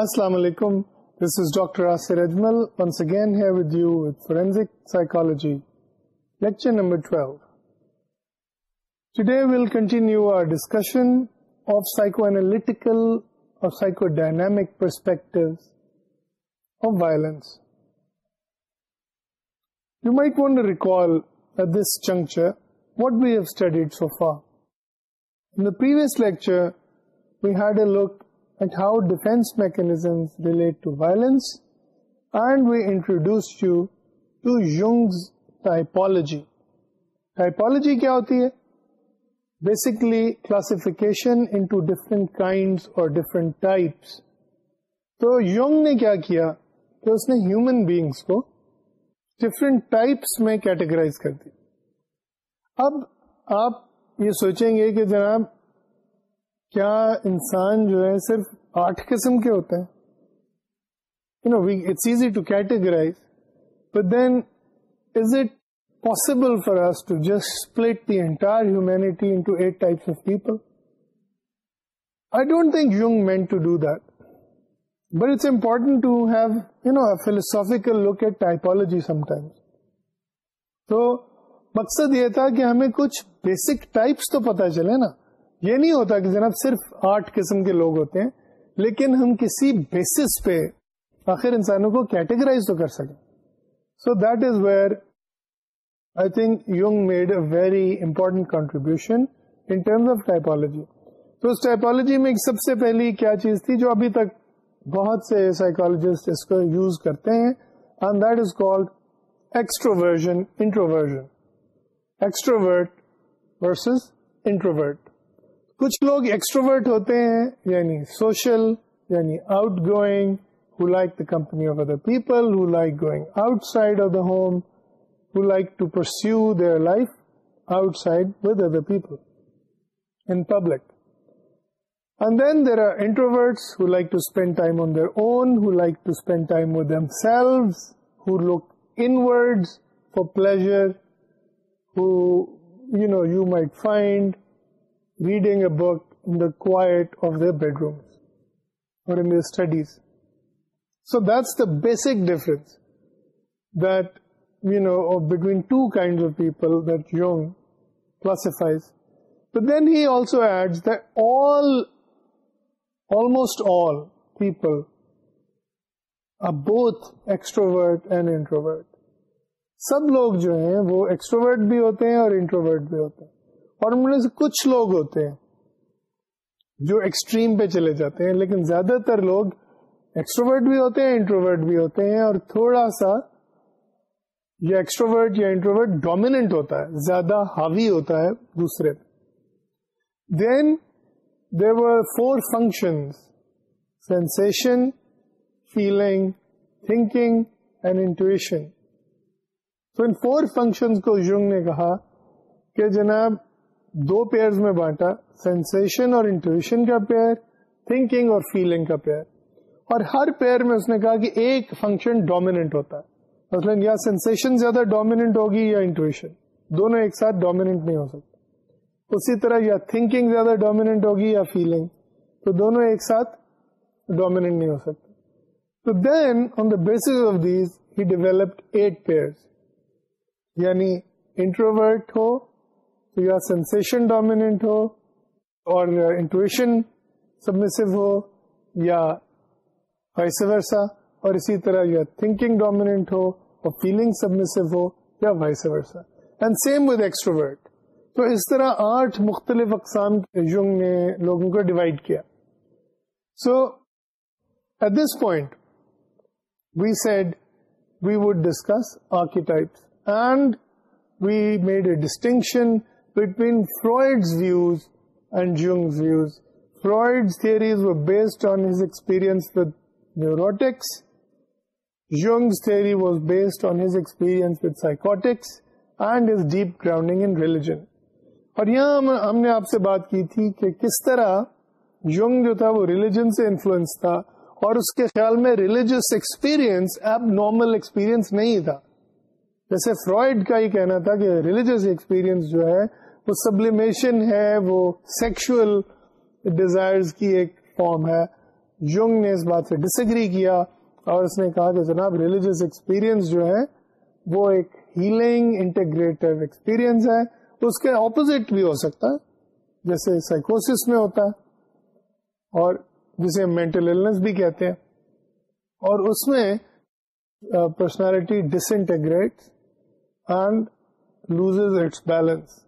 Assalamu alaikum. This is Dr. Asir Ajmal, once again here with you with Forensic Psychology, lecture number 12. Today we'll continue our discussion of psychoanalytical or psychodynamic perspectives of violence. You might want to recall at this juncture what we have studied so far. In the previous lecture, we had a look at how defense mechanisms relate to violence, and we introduced you to Jung's typology. Typology kya hoti hai? Basically classification into different kinds or different types. تو Jung نے کیا کیا کہ اس نے human beings کو different types میں categorise کر دی اب آپ یہ سوچیں گے کہ جناب کیا انسان جو ہے صرف آٹھ قسم کے ہوتے ہیں؟ You know it's easy to categorise but then is it possible for us to just split the entire humanity into eight types of people I don't think Jung means to do that but it's important to have you know philosophical look at typology some times تو مقصد یہ تھا کہ ہمیں کچھ basic types تو پتا چلے نا یہ نہیں ہوتا کہ جناب صرف آٹھ قسم کے لوگ ہوتے ہیں، لیکن ہم کسی بیسس پہ آخر انسانوں کو کیٹیگرائز تو کر سکیں۔ So that is where I think Jung made a very important contribution in terms of typology تو اس ٹائپالوجی میں سب سے پہلی کیا چیز تھی جو ابھی تک بہت سے سائیکولوجسٹ اس کو یوز کرتے ہیں and that is called extroversion introversion extrovert versus introvert کچھ لوگ ایکسٹروورٹ ہوتے ہیں یعنی سوشل یعنی outgoing who like the company of other people who like going outside of the home who like to pursue their life outside with other people in public and then there are introverts who like to spend time on their own who like to spend time with themselves who look inward for pleasure who you know you might find reading a book in the quiet of their bedrooms or in their studies. So that's the basic difference that, you know, between two kinds of people that Jung classifies. But then he also adds that almost all people are both extrovert and introvert. سب لوگ جو ہیں وہ extrovert بھی ہوتے ہیں اور introvert بھی ہوتے ہیں اور ان میں سے کچھ لوگ ہوتے ہیں جو ایکسٹریم پہ چلے جاتے ہیں، لیکن زیادہ تر لوگ ایکسٹروورٹ بھی ہوتے ہیں انٹروورٹ بھی ہوتے ہیں اور تھوڑا سا یہ ایکسٹروورٹ یا انٹروورٹ ڈومیننٹ ہوتا ہے، زیادہ حاوی ہوتا ہے دوسرے then there were four function sensation feeling thinking and intuition تو ان فور فنکشن کو یونگ نے کہا کہ جناب دو پیئر میں بانٹا سینسن اور انٹویشن کا پیئر تھنکنگ اور فیلنگ کا پیئر اور ہر پیئر میں اس نے کہا کہ ایک فنکشن ڈومیننٹ ہوتا ہے۔ مثلاً یا سینسن زیادہ ڈومیننٹ ہوگی یا انٹویشن دونوں ایک ساتھ ڈومیننٹ نہیں ہو سکتے۔ اسی طرح یا تھنکنگ زیادہ ڈومیننٹ ہوگی یا فیلنگ تو دونوں ایک ساتھ ڈومیننٹ نہیں ہو سکتے۔ تو then on the base of these he developed eight pair یعنی انٹروورٹ ہو تو یا سینسن ڈومیننٹ ہو اور انٹویشن سبمسو ہو یا وائس ورسا اور اسی طرح یا تھنکنگ ڈومیننٹ ہو اور فیلنگ سبمسو ہو یا vice versa and same with extrovert تو اس طرح آٹھ مختلف اقسام یونگ نے لوگوں کو ڈیوائڈ کیا. So at this point we said we would discuss archetypes and we made a distinction between Freud's views and Jung's views. Freud's theories were based on his experience with neurotics. Jung's theory was based on his experience with psychotics and his deep grounding in religion. اور یہاں ہم نے آپ سے بات کی تھی کہ کس طرح یونگ جو تھا وہ ریلیجن سے انفلوئنس تھا اور اس کے خیال میں religious experience abnormal experience نہیں تھا جیسے فرائڈ کا ہی کہنا تھا کہ ریلیجس ایکسپیرئنس جو ہے وہ سبلیمیشن ہے، وہ سیکشل ڈیزائر کی ایک فارم ہے۔ یونگ نے اس بات سے ڈس ایگری کیا اور اس نے کہا کہ جناب ریلیجیس ایکسپیرئنس جو ہے وہ ایک ہیلنگ انٹیگریٹو ایکسپیرئنس ہے۔ اس کے اپوزٹ بھی ہو سکتا ہے، جیسے سائیکوس میں ہوتا ہے اور جسے مینٹل بھی کہتے ہیں۔ اور اس میں personality disintegrate and loses its balance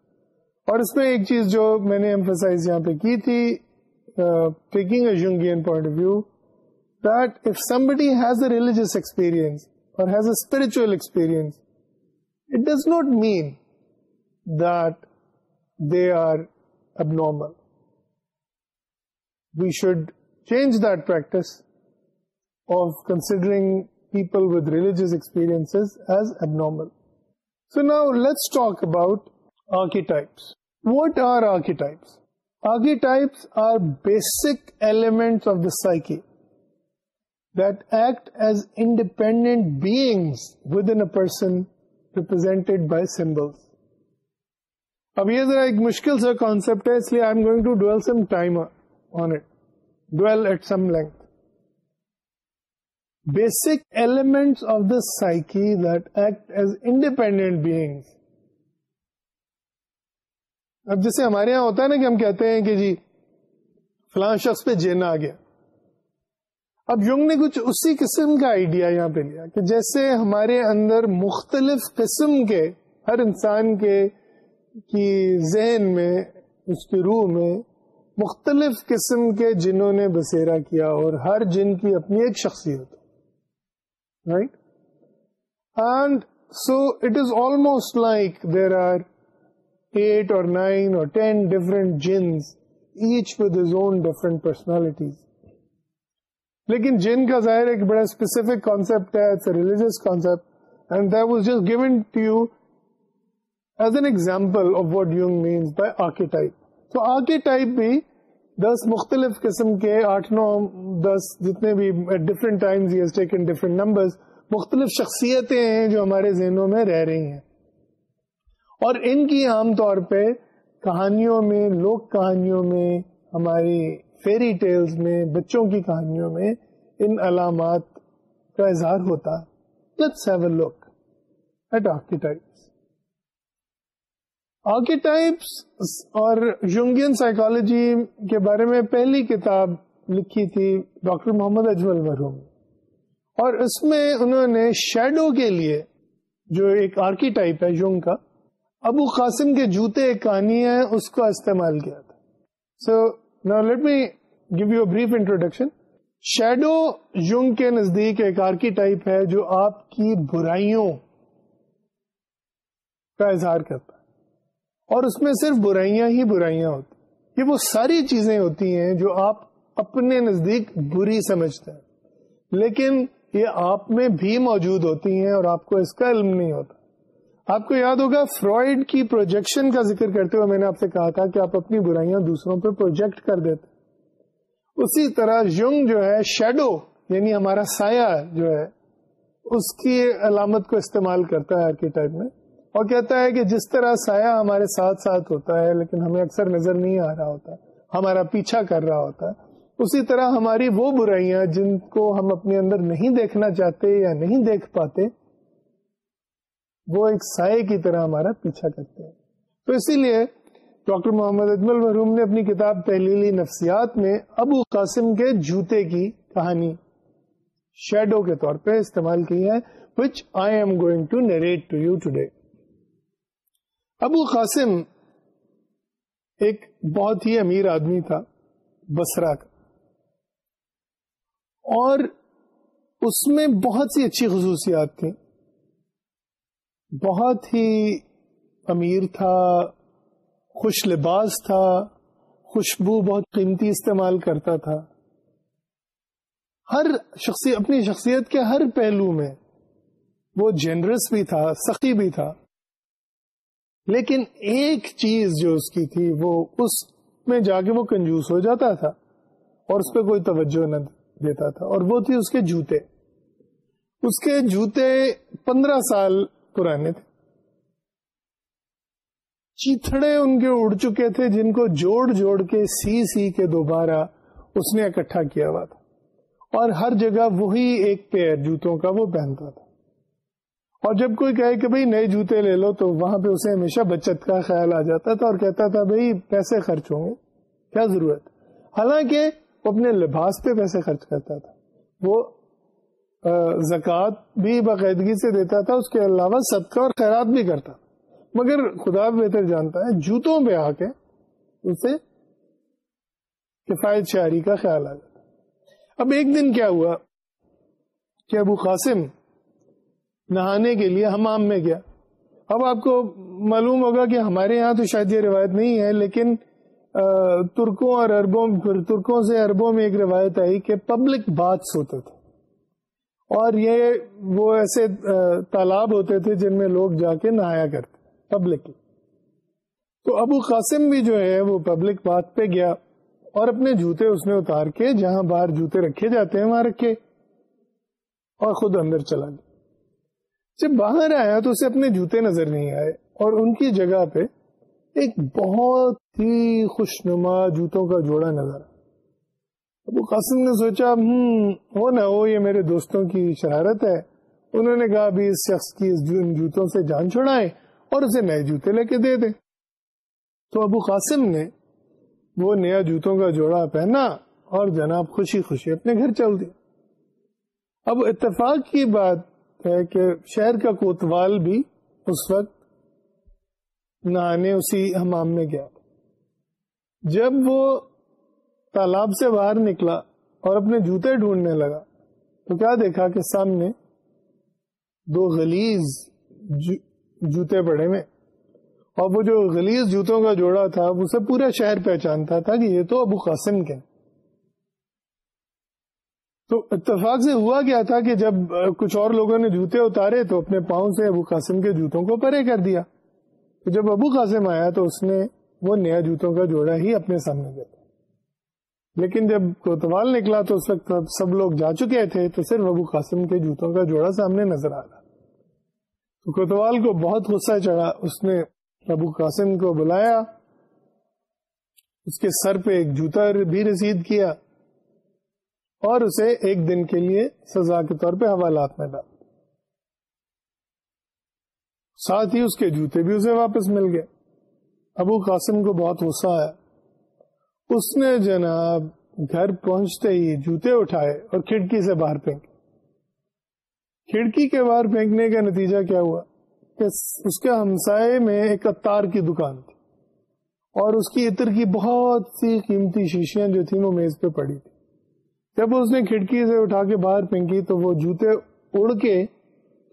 اور اس میں ایک چیز جو میں نے ایمفسائز یہاں پہ کی تھی taking a Jungian point of view that if somebody has a religious experience اور has a spiritual experience it does not mean that they are abnormal we should change that practice of considering people with religious experience as abnormal so now let's talk about archetypes. What are archetypes? Archetypes are basic elements of the psyche that act as independent beings within a person represented by symbols. اب یہ ذرا ایک مشکل سا concept ہے اس لیے I am going to dwell some time on it dwell at some length basic elements of the psyche that act as independent beings اب جیسے ہمارے یہاں ہوتا ہے نا کہ ہم کہتے ہیں کہ جی فلاں شخص پہ جینا آ گیا۔ اب یونگ نے کچھ اسی قسم کا آئیڈیا یہاں پہ لیا کہ جیسے ہمارے اندر مختلف قسم کے، ہر انسان کے، کی ذہن میں، اس کی روح میں مختلف قسم کے جنہوں نے بسیرا کیا اور ہر جن کی اپنی ایک شخصیت۔ Right and so it is almost like there are eight or nine or ten different jinns, each with his own different personalities. لیکن جن کا ظاہر ایک بڑا اسپیسیفک کانسپٹ ہے it's religious concept and that was just given to you as an example of what Jung means by archetype تو archetype بھی دس مختلف قسم کے آٹھ نو دس جتنے بھی different times taken different number مختلف شخصیتیں ہیں جو ہمارے ذہنوں میں رہ رہی ہیں۔ اور ان کی عام طور پہ کہانیوں میں، لوک کہانیوں میں، ہماری فیری ٹیلز میں، بچوں کی کہانیوں میں ان علامات کا اظہار ہوتا ہے۔ Let's have a look at archetypes archetypes اور یونگین سائیکالوجی کے بارے میں پہلی کتاب لکھی تھی ڈاکٹر محمد اجمل مرحوم اور اس میں انہوں نے شیڈو کے لیے، جو ایک آرکیٹائپ ہے یونگ کا، ابو قاسم کے جوتے ایک کہانی ہے، اس کا استعمال کیا تھا۔ سو نا let me give you brief introduction shadow Jung کے نزدیک ایک آرکی ٹائپ ہے جو آپ کی برائیوں کا اظہار کرتا ہے۔ اور اس میں صرف برائیاں ہی برائیاں ہوتی یہ وہ ساری چیزیں ہوتی ہیں جو آپ اپنے نزدیک بری سمجھتے ہیں۔ لیکن یہ آپ میں بھی موجود ہوتی ہیں اور آپ کو اس کا علم نہیں ہوتا۔ آپ کو یاد ہوگا فرائڈ کی پروجیکشن کا ذکر کرتے ہوئے میں نے آپ سے کہا تھا کہ آپ اپنی برائیاں دوسروں پہ پروجیکٹ کر دیتے اسی طرح یونگ جو ہے شیڈو یعنی ہمارا سایہ جو ہے، اس کی علامت کو استعمال کرتا ہے آرکیٹائپ میں۔ اور کہتا ہے کہ جس طرح سایہ ہمارے ساتھ ساتھ ہوتا ہے، لیکن ہمیں اکثر نظر نہیں آ رہا ہوتا، ہمارا پیچھا کر رہا ہوتا ہے اسی طرح ہماری وہ برائیاں جن کو ہم اپنے اندر نہیں دیکھنا چاہتے یا نہیں دیکھ پاتے، وہ ایک سائے کی طرح ہمارا پیچھا کرتے ہیں۔ تو اسی لیے ڈاکٹر محمد اجمل مرحوم نے اپنی کتاب تحلیلی نفسیات میں ابو قاسم کے جوتے کی کہانی شیڈو کے طور پہ استعمال کی ہے which I am going to narrate to you today Abu Kasem ایک بہت ہی امیر آدمی تھا بسرا کا۔ اور اس میں بہت سی اچھی خصوصیات تھیں۔ بہت ہی امیر تھا، خوش لباس تھا، خوشبو بہت قیمتی استعمال کرتا تھا۔ ہر شخصی، اپنی شخصیت کے ہر پہلو میں وہ جنرس بھی تھا، سخی بھی تھا۔ لیکن ایک چیز جو اس کی تھی، وہ اس میں جا کے وہ کنجوس ہو جاتا تھا اور اس پہ کوئی توجہ نہ دیتا تھا، اور وہ تھی اس کے جوتے۔ اس کے جوتے پندرہ سال پرانے تھے۔ چیتڑے ان کے اڑ چکے تھے، جن کو جوڑ جوڑ کے، سی سی کے دوبارہ اس نے اکٹھا کیا ہوا تھا۔ اور ہر جگہ وہی ایک پیر جوتوں کا وہ پہنتا تھا۔ اور جب کوئی کہے کہ بھائی نئے جوتے لے لو، تو وہاں پہ اسے ہمیشہ بچت کا خیال آ جاتا تھا اور کہتا تھا بھائی پیسے خرچ ہوں گے کیا ضرورت؟ حالانکہ وہ اپنے لباس پہ پیسے خرچ کرتا تھا۔ وہ زکوٰۃ بھی باقاعدگی سے دیتا تھا، اس کے علاوہ صدقہ اور خیرات بھی کرتا مگر خدا بہتر جانتا ہے، جوتوں پہ آ کے اسے کفایت شہری کا خیال آ جاتا۔ اب ایک دن کیا ہوا کہ ابو قاسم نہانے کے لیے حمام میں گیا۔ اب آپ کو معلوم ہوگا کہ ہمارے یہاں تو شاید یہ روایت نہیں ہے، لیکن ترکوں اور اربوں ترکوں سے اربوں میں ایک روایت آئی کہ پبلک باتس ہوتے تھے۔ اور یہ وہ ایسے تالاب ہوتے تھے جن میں لوگ جا کے نہایا کرتے پبلک تو ابو قاسم بھی جو ہے، وہ پبلک بات پہ گیا اور اپنے جوتے اس نے اتار کے جہاں باہر جوتے رکھے جاتے ہیں، وہاں رکھے اور خود اندر چلا گیا۔ جب باہر آیا تو اسے اپنے جوتے نظر نہیں آئے اور ان کی جگہ پہ ایک بہت ہی خوشنما جوتوں کا جوڑا نظر ابو قاسم نے سوچا ہوں وہ نہ ہو، یہ میرے دوستوں کی شرارت ہے۔ انہوں نے کہا، ابھی اس شخص کی اس جوتوں سے جان چھڑائے اور اسے نئے جوتے لے کے دے دیں۔ تو ابو قاسم نے وہ نیا جوتوں کا جوڑا پہنا اور جناب خوشی خوشی اپنے گھر چل دی اب اتفاق کی بات ہے کہ شہر کا کوتوال بھی اس وقت نہانے اسی حمام میں گیا۔ جب وہ تالاب سے باہر نکلا اور اپنے جوتے ڈھونڈنے لگا، تو کیا دیکھا کہ سامنے دو غلیز جوتے پڑے میں اور وہ جو غلیز جوتوں کا جوڑا تھا اسے پورا شہر پہچانتا تھا کہ یہ تو ابو قاسم کے تو اتفاق سے ہوا کیا تھا کہ جب کچھ اور لوگوں نے جوتے اتارے تو اپنے پاؤں سے ابو قاسم کے جوتوں کو پرے کر دیا۔ تو جب ابو قاسم آیا تو اس نے وہ نیا جوتوں کا جوڑا ہی اپنے سامنے دیا۔ لیکن جب کوتوال نکلا تو اس وقت سب لوگ جا چکے تھے تو صرف ابو قاسم کے جوتوں کا جوڑا سامنے نظر آ رہا تو کوتوال کو بہت غصہ چڑھا۔ اس نے ابو قاسم کو بلایا۔ اس کے سر پہ ایک جوتا بھی رسید کیا۔ اور اسے ایک دن کے لیے سزا کے طور پہ حوالات میں ڈال۔ ساتھ ہی اس کے جوتے بھی اسے واپس مل گئے۔ ابو قاسم کو بہت غصہ آیا۔ اس نے جناب گھر پہنچتے ہی جوتے اٹھائے اور کھڑکی سے باہر پھینکے۔ کھڑکی کے باہر پھینکنے کا نتیجہ کیا ہوا؟ کہ اس کے ہمسائے میں ایک اتار کی دکان تھی اور اس کی عطر کی بہت سی قیمتی شیشیاں جو تھیں وہ میز پہ پڑی تھی جب اس نے کھڑکی سے اٹھا کے باہر پھینکی تو وہ جوتے اڑ کے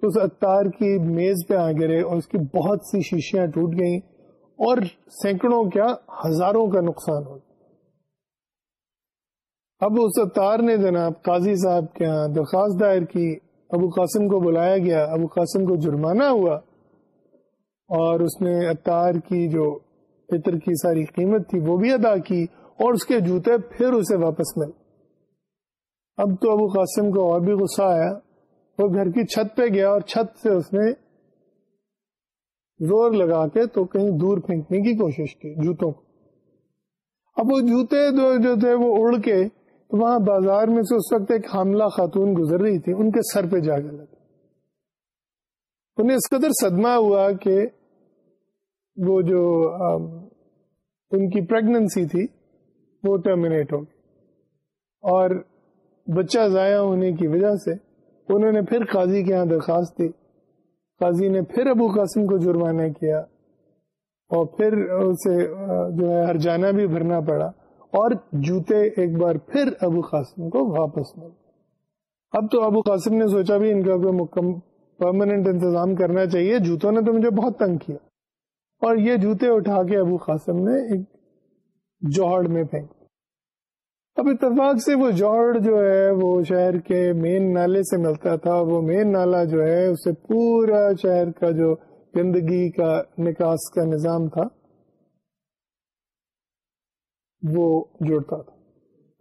اس اتار کی میز پہ آ گرے اور اس کی بہت سی شیشیاں ٹوٹ گئیں اور سینکڑوں کیا ہزاروں کا نقصان ہو اب اس اتار نے جناب قاضی صاحب کے یہاں درخواست دائر کی، ابو قاسم کو بلایا گیا، ابو قاسم کو جرمانہ ہوا اور اس نے اتار کی جو پتر کی ساری قیمت تھی وہ بھی ادا کی اور اس کے جوتے پھر اسے واپس مل اب تو ابو قاسم کو اور بھی غصہ آیا۔ وہ گھر کی چھت پہ گیا اور چھت سے اس نے زور لگا کے تو کہیں دور پھینکنے کی کوشش کی جوتوں کو۔ اب وہ جوتے جو تھے وہ اڑ کے تو وہاں بازار میں سے اس وقت ایک حاملہ خاتون گزر رہی تھی۔ ان کے سر پہ جا کے لگے انہیں اس قدر صدمہ ہوا کہ وہ جو ان کی پریگننسی تھی وہ ٹرمینیٹ ہو گئی۔ اور بچہ ضائع ہونے کی وجہ سے انہوں نے پھر قاضی کے یہاں درخواست دی۔ قاضی نے پھر ابو قاسم کو جرمانہ کیا اور پھر اسے جو ہے ہر جانا بھی بھرنا پڑا اور جوتے ایک بار پھر ابو قاسم کو واپس مل اب تو ابو قاسم نے سوچا بھی ان کا کوئی پرماننٹ انتظام کرنا چاہیے۔ جوتوں نے تو مجھے بہت تنگ کیا۔ اور یہ جوتے اٹھا کے ابو قاسم نے ایک جوہڑ میں پھینک اب اتفاق سے وہ جوڑ جو ہے، وہ شہر کے مین نالے سے ملتا تھا، وہ مین نالا جو ہے اسے پورا شہر کا جو گندگی کا نکاس کا نظام تھا، وہ جڑتا تھا۔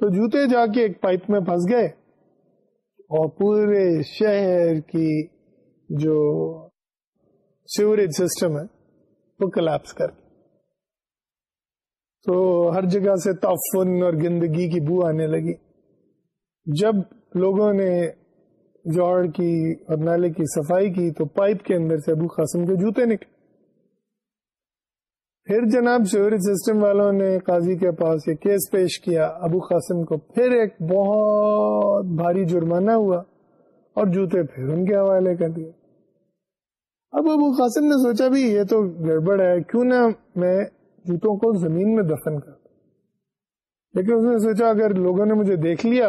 تو جوتے جا کے ایک پائپ میں پھنس گئے اور پورے شہر کی جو سیوریج سسٹم ہے، وہ کلیپس کر گئے تو ہر جگہ سے تعفن اور گندگی کی بو آنے لگی۔ جب لوگوں نے جوڑ کی اور نالے کی صفائی کی تو پائپ کے اندر سے ابو قاسم کے جوتے نکلے۔ پھر جناب سیوریج سسٹم والوں نے قاضی کے پاس یہ کیس پیش کیا۔ ابو قاسم کو پھر ایک بہت بھاری جرمانہ ہوا اور جوتے پھر ان کے حوالے کر دیے۔ اب ابو قاسم نے سوچا بھی یہ تو گڑبڑ ہے۔ کیوں نہ میں جوتوں کو زمین میں دفن کر لیکن اس نے سوچا، اگر لوگوں نے مجھے دیکھ لیا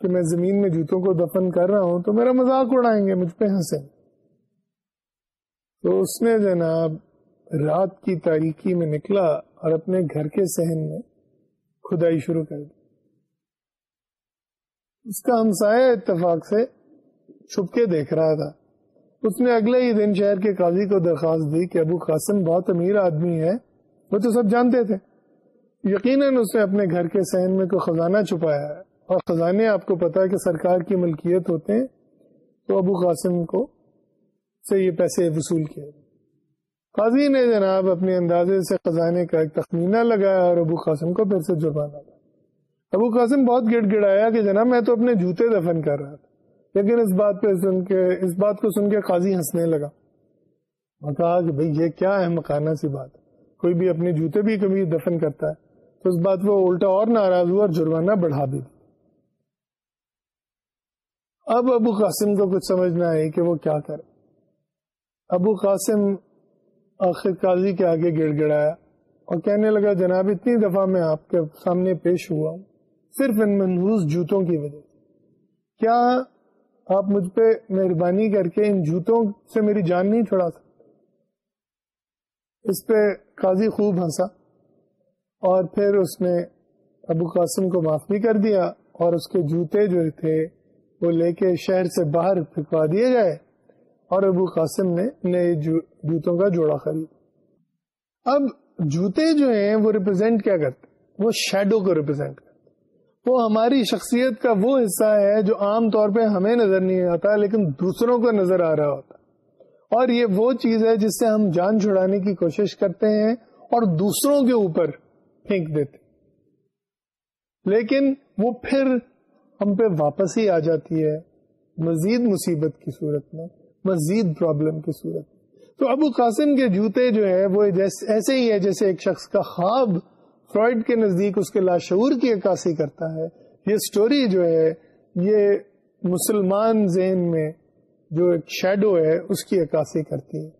کہ میں زمین میں جوتوں کو دفن کر رہا ہوں، تو میرا مذاق اڑائیں گے، مجھ پہ ہنسے تو اس نے جناب، رات کی تاریکی میں نکلا اور اپنے گھر کے سہن میں کھدائی شروع کر دی۔ اس کا ہمسایہ اتفاق سے چھپ کے دیکھ رہا تھا۔ اس نے اگلے ہی دن شہر کے قاضی کو درخواست دی کہ ابو قاسم بہت امیر آدمی ہے وہ تو سب جانتے تھے۔ یقیناً اس نے اپنے گھر کے سہن میں کوئی خزانہ چھپایا ہے۔ اور خزانے آپ کو پتا ہے کہ سرکار کی ملکیت ہوتے ہیں، تو ابو قاسم کو سے یہ پیسے وصول کیے۔ قاضی نے جناب اپنے اندازے سے خزانے کا ایک تخمینہ لگایا اور ابو قاسم کو پھر سے جرمانا ابو قاسم بہت گڑ گڑایا کہ جناب میں تو اپنے جوتے دفن کر رہا تھا، لیکن اس بات پہ سن کے، اس بات کو سن کے قاضی ہنسنے لگا۔ اور کہا کہ بھئی یہ کیا ہے مکانہ سی بات کوئی بھی اپنے جوتے بھی کبھی دفن کرتا ہے، تو اس بات کو الٹا اور ناراض ہوا اور جرمانہ بڑھا بھی دیا۔ اب ابو قاسم کو کچھ سمجھ نہ آئی کہ وہ کیا کرے۔ ابو قاسم آخر قاضی کے آگے گڑ گڑایا اور کہنے لگا، جناب، اتنی دفعہ میں آپ کے سامنے پیش ہوا ہوں، صرف ان منحوس جوتوں کی وجہ سے۔ کیا آپ مجھ پہ مہربانی کر کے ان جوتوں سے میری جان نہیں چھڑا سکتے؟ اس پہ قاضی خوب ہنسا اور پھر اس نے ابو قاسم کو معاف بھی کر دیا اور اس کے جوتے جو تھے وہ لے کے شہر سے باہر پھکوا دیے گئے اور ابو قاسم نے نئے جوتوں کا جوڑا خرید۔ اب جوتے جو ہیں وہ ریپرزینٹ کیا کرتے وہ شیڈو کو ریپرزینٹ کرتے وہ ہماری شخصیت کا وہ حصہ ہے جو عام طور پہ ہمیں نظر نہیں آتا لیکن دوسروں کو نظر آ رہا ہوتا۔ اور یہ وہ چیز ہے جس سے ہم جان چھڑانے کی کوشش کرتے ہیں اور دوسروں کے اوپر پھینک دیتے لیکن وہ پھر ہم پہ واپس ہی آ جاتی ہے مزید مصیبت کی صورت میں، مزید پرابلم کی صورت میں۔ تو ابو قاسم کے جوتے جو ہے وہ ایسے ہی ہے جیسے ایک شخص کا خواب فرائڈ کے نزدیک اس کے لاشعور کی عکاسی کرتا ہے۔ یہ سٹوری جو ہے، یہ مسلمان ذہن میں جو ایک شیڈو ہے، اس کی عکاسی کرتی ہے،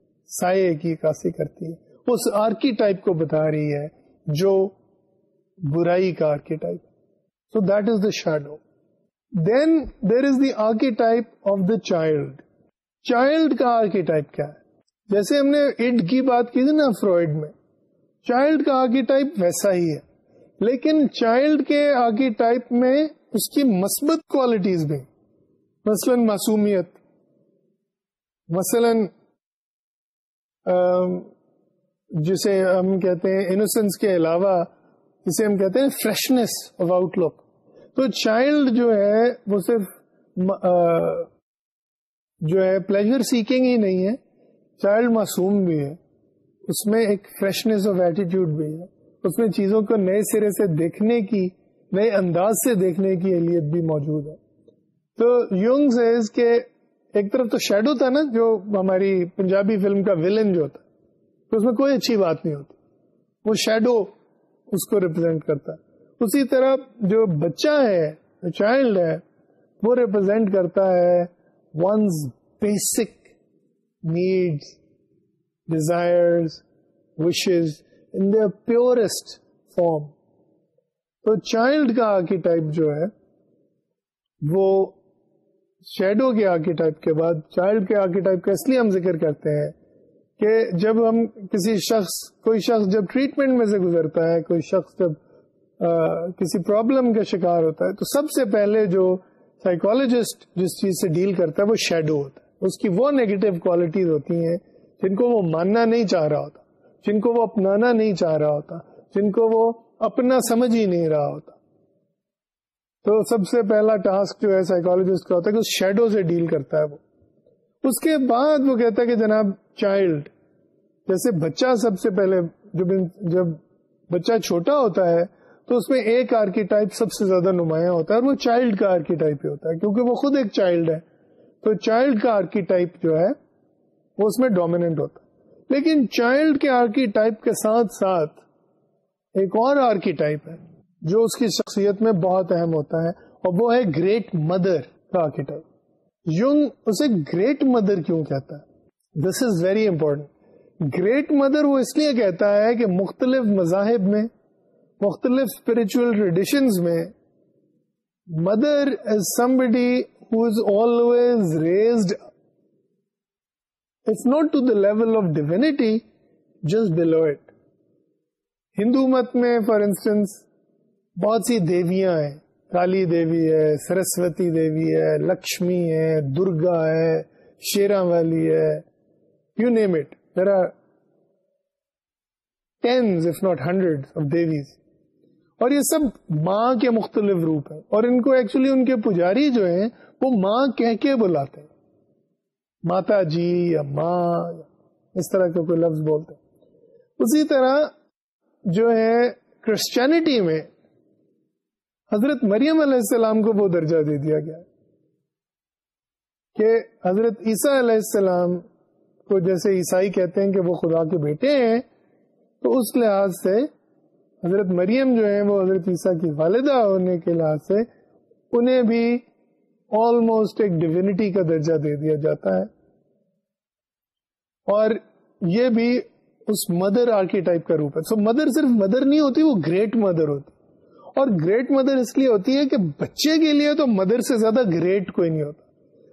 سائے کی عکاسی کرتی ہے۔ اس آرکی ٹائپ کو بتا رہی ہے، جو برائی کا archetype so that is the shadow then there is the archetype of the child child کا آرکی ٹائپ کیا ہے؟ جیسے ہم نے اڈ کی بات کی تھی نا فرائڈ میں چائلڈ کا آرکی ٹائپ ویسا ہی ہے۔ لیکن چائلڈ کے آرکی ٹائپ میں اس کی مثبت کوالٹیز بھی مثلا معصومیت مثلا جسے ہم کہتے ہیں انوسنس کے علاوہ جسے ہم کہتے ہیں فریشنس آف آؤٹ لک تو چائلڈ جو ہے، وہ صرف جو ہے پلیزر سیکنگ ہی نہیں ہے چائلڈ معصوم بھی ہے، اس میں ایک فریشنس آف ایٹیٹیوڈ بھی ہے، اس میں چیزوں کو نئے سرے سے دیکھنے کی، نئے انداز سے دیکھنے کی اہلیت بھی موجود ہے۔ تو یونگ سیز کے ایک طرف تو شیڈو تھا نا جو ہماری پنجابی فلم کا ولن جو ہوتا تو اس میں کوئی اچھی بات نہیں ہوتی۔ وہ شیڈو اس کو ریپرزینٹ کرتا۔ ہے اسی طرح جو بچہ ہے چائلڈ ہے، وہ ریپرزینٹ کرتا ہے one's basic needs desire wishes in the purest form تو چائلڈ کا آرکیٹائپ جو ہے، وہ شیڈو کے آرکیٹائپ کے بعد چائلڈ کے آرکیٹائپ کا اس لیے ہم ذکر کرتے ہیں کہ جب ہم کسی شخص کوئی شخص جب ٹریٹمنٹ میں سے گزرتا ہے کوئی شخص جب آ, کسی پرابلم کا شکار ہوتا ہے تو سب سے پہلے جو سائیکولوجسٹ جس چیز سے ڈیل کرتا ہے وہ شیڈو ہوتا ہے۔ اس کی وہ نیگیٹو کوالٹیز ہوتی ہیں جن کو وہ ماننا نہیں چاہ رہا ہوتا جن کو وہ اپنانا نہیں چاہ رہا ہوتا جن کو وہ اپنا سمجھ ہی نہیں رہا ہوتا۔ تو سب سے پہلا ٹاسک جو ہے سائیکولوجسٹ کا ہوتا ہے کہ اس شیڈو سے ڈیل کرتا ہے وہ۔ اس کے بعد وہ کہتا ہے کہ جناب چائلڈ جیسے بچہ سب سے پہلے جب جب بچہ چھوٹا ہوتا ہے، تو اس میں ایک آرکیٹائپ سب سے زیادہ نمایاں ہوتا ہے اور وہ چائلڈ کا آرکیٹائپ ہی ہوتا ہے، کیونکہ وہ خود ایک چائلڈ ہے۔ تو چائلڈ کا آرکیٹائپ جو ہے، وہ اس میں ڈومیننٹ ہوتا ہے۔ لیکن چائلڈ کے آرکیٹائپ کے ساتھ ساتھ ایک اور آرکیٹائپ ہے۔ جو اس کی شخصیت میں بہت اہم ہوتا ہے، اور وہ ہے گریٹ مدر کا آرکیٹائپ یونگ اسے گریٹ مدر کیوں کہتا ہے؟ This is very important great mother وہ اس لیے کہتا ہے کہ مختلف مذاہب میں، مختلف اسپرچل ٹریڈیشنز میں mother is somebody who always raised it's not to the level of divinity just below it Hindu مت میں فار انسٹنس بہت سی دیویاں ہیں۔ کالی دیوی ہے، سرسوتی دیوی ہے، لکشمی ہے، درگا ہے شیرا والی ہے you name it there are tens if not hundred of devis اور یہ سب ماں کے مختلف روپ ہیں۔ اور ان کو ایکچولی ان کے پجاری جو ہیں، وہ ماں کہہ کے بلاتے ہیں۔ ماتا جی یا ماں، اس طرح کے کوئی لفظ بولتے ہیں۔ اسی طرح جو ہے کرسچینٹی میں حضرت مریم علیہ السلام کو وہ درجہ دے دیا گیا کہ حضرت عیسیٰ علیہ السلام کو جیسے عیسائی کہتے ہیں کہ وہ خدا کے بیٹے ہیں، تو اس لحاظ سے حضرت مریم جو ہیں وہ حضرت عیسیٰ کی والدہ ہونے کے لحاظ سے انہیں بھی آلموسٹ ایک ڈیوینٹی کا درجہ دے دیا جاتا ہے۔ اور یہ بھی اس مدر آرکیٹائپ کا روپ ہے۔ سو مدر صرف مدر نہیں ہوتی، وہ گریٹ مدر ہوتی۔ اور گریٹ مدر اس لیے ہوتی ہے کہ بچے کے لیے تو مدر سے زیادہ گریٹ کوئی نہیں ہوتا۔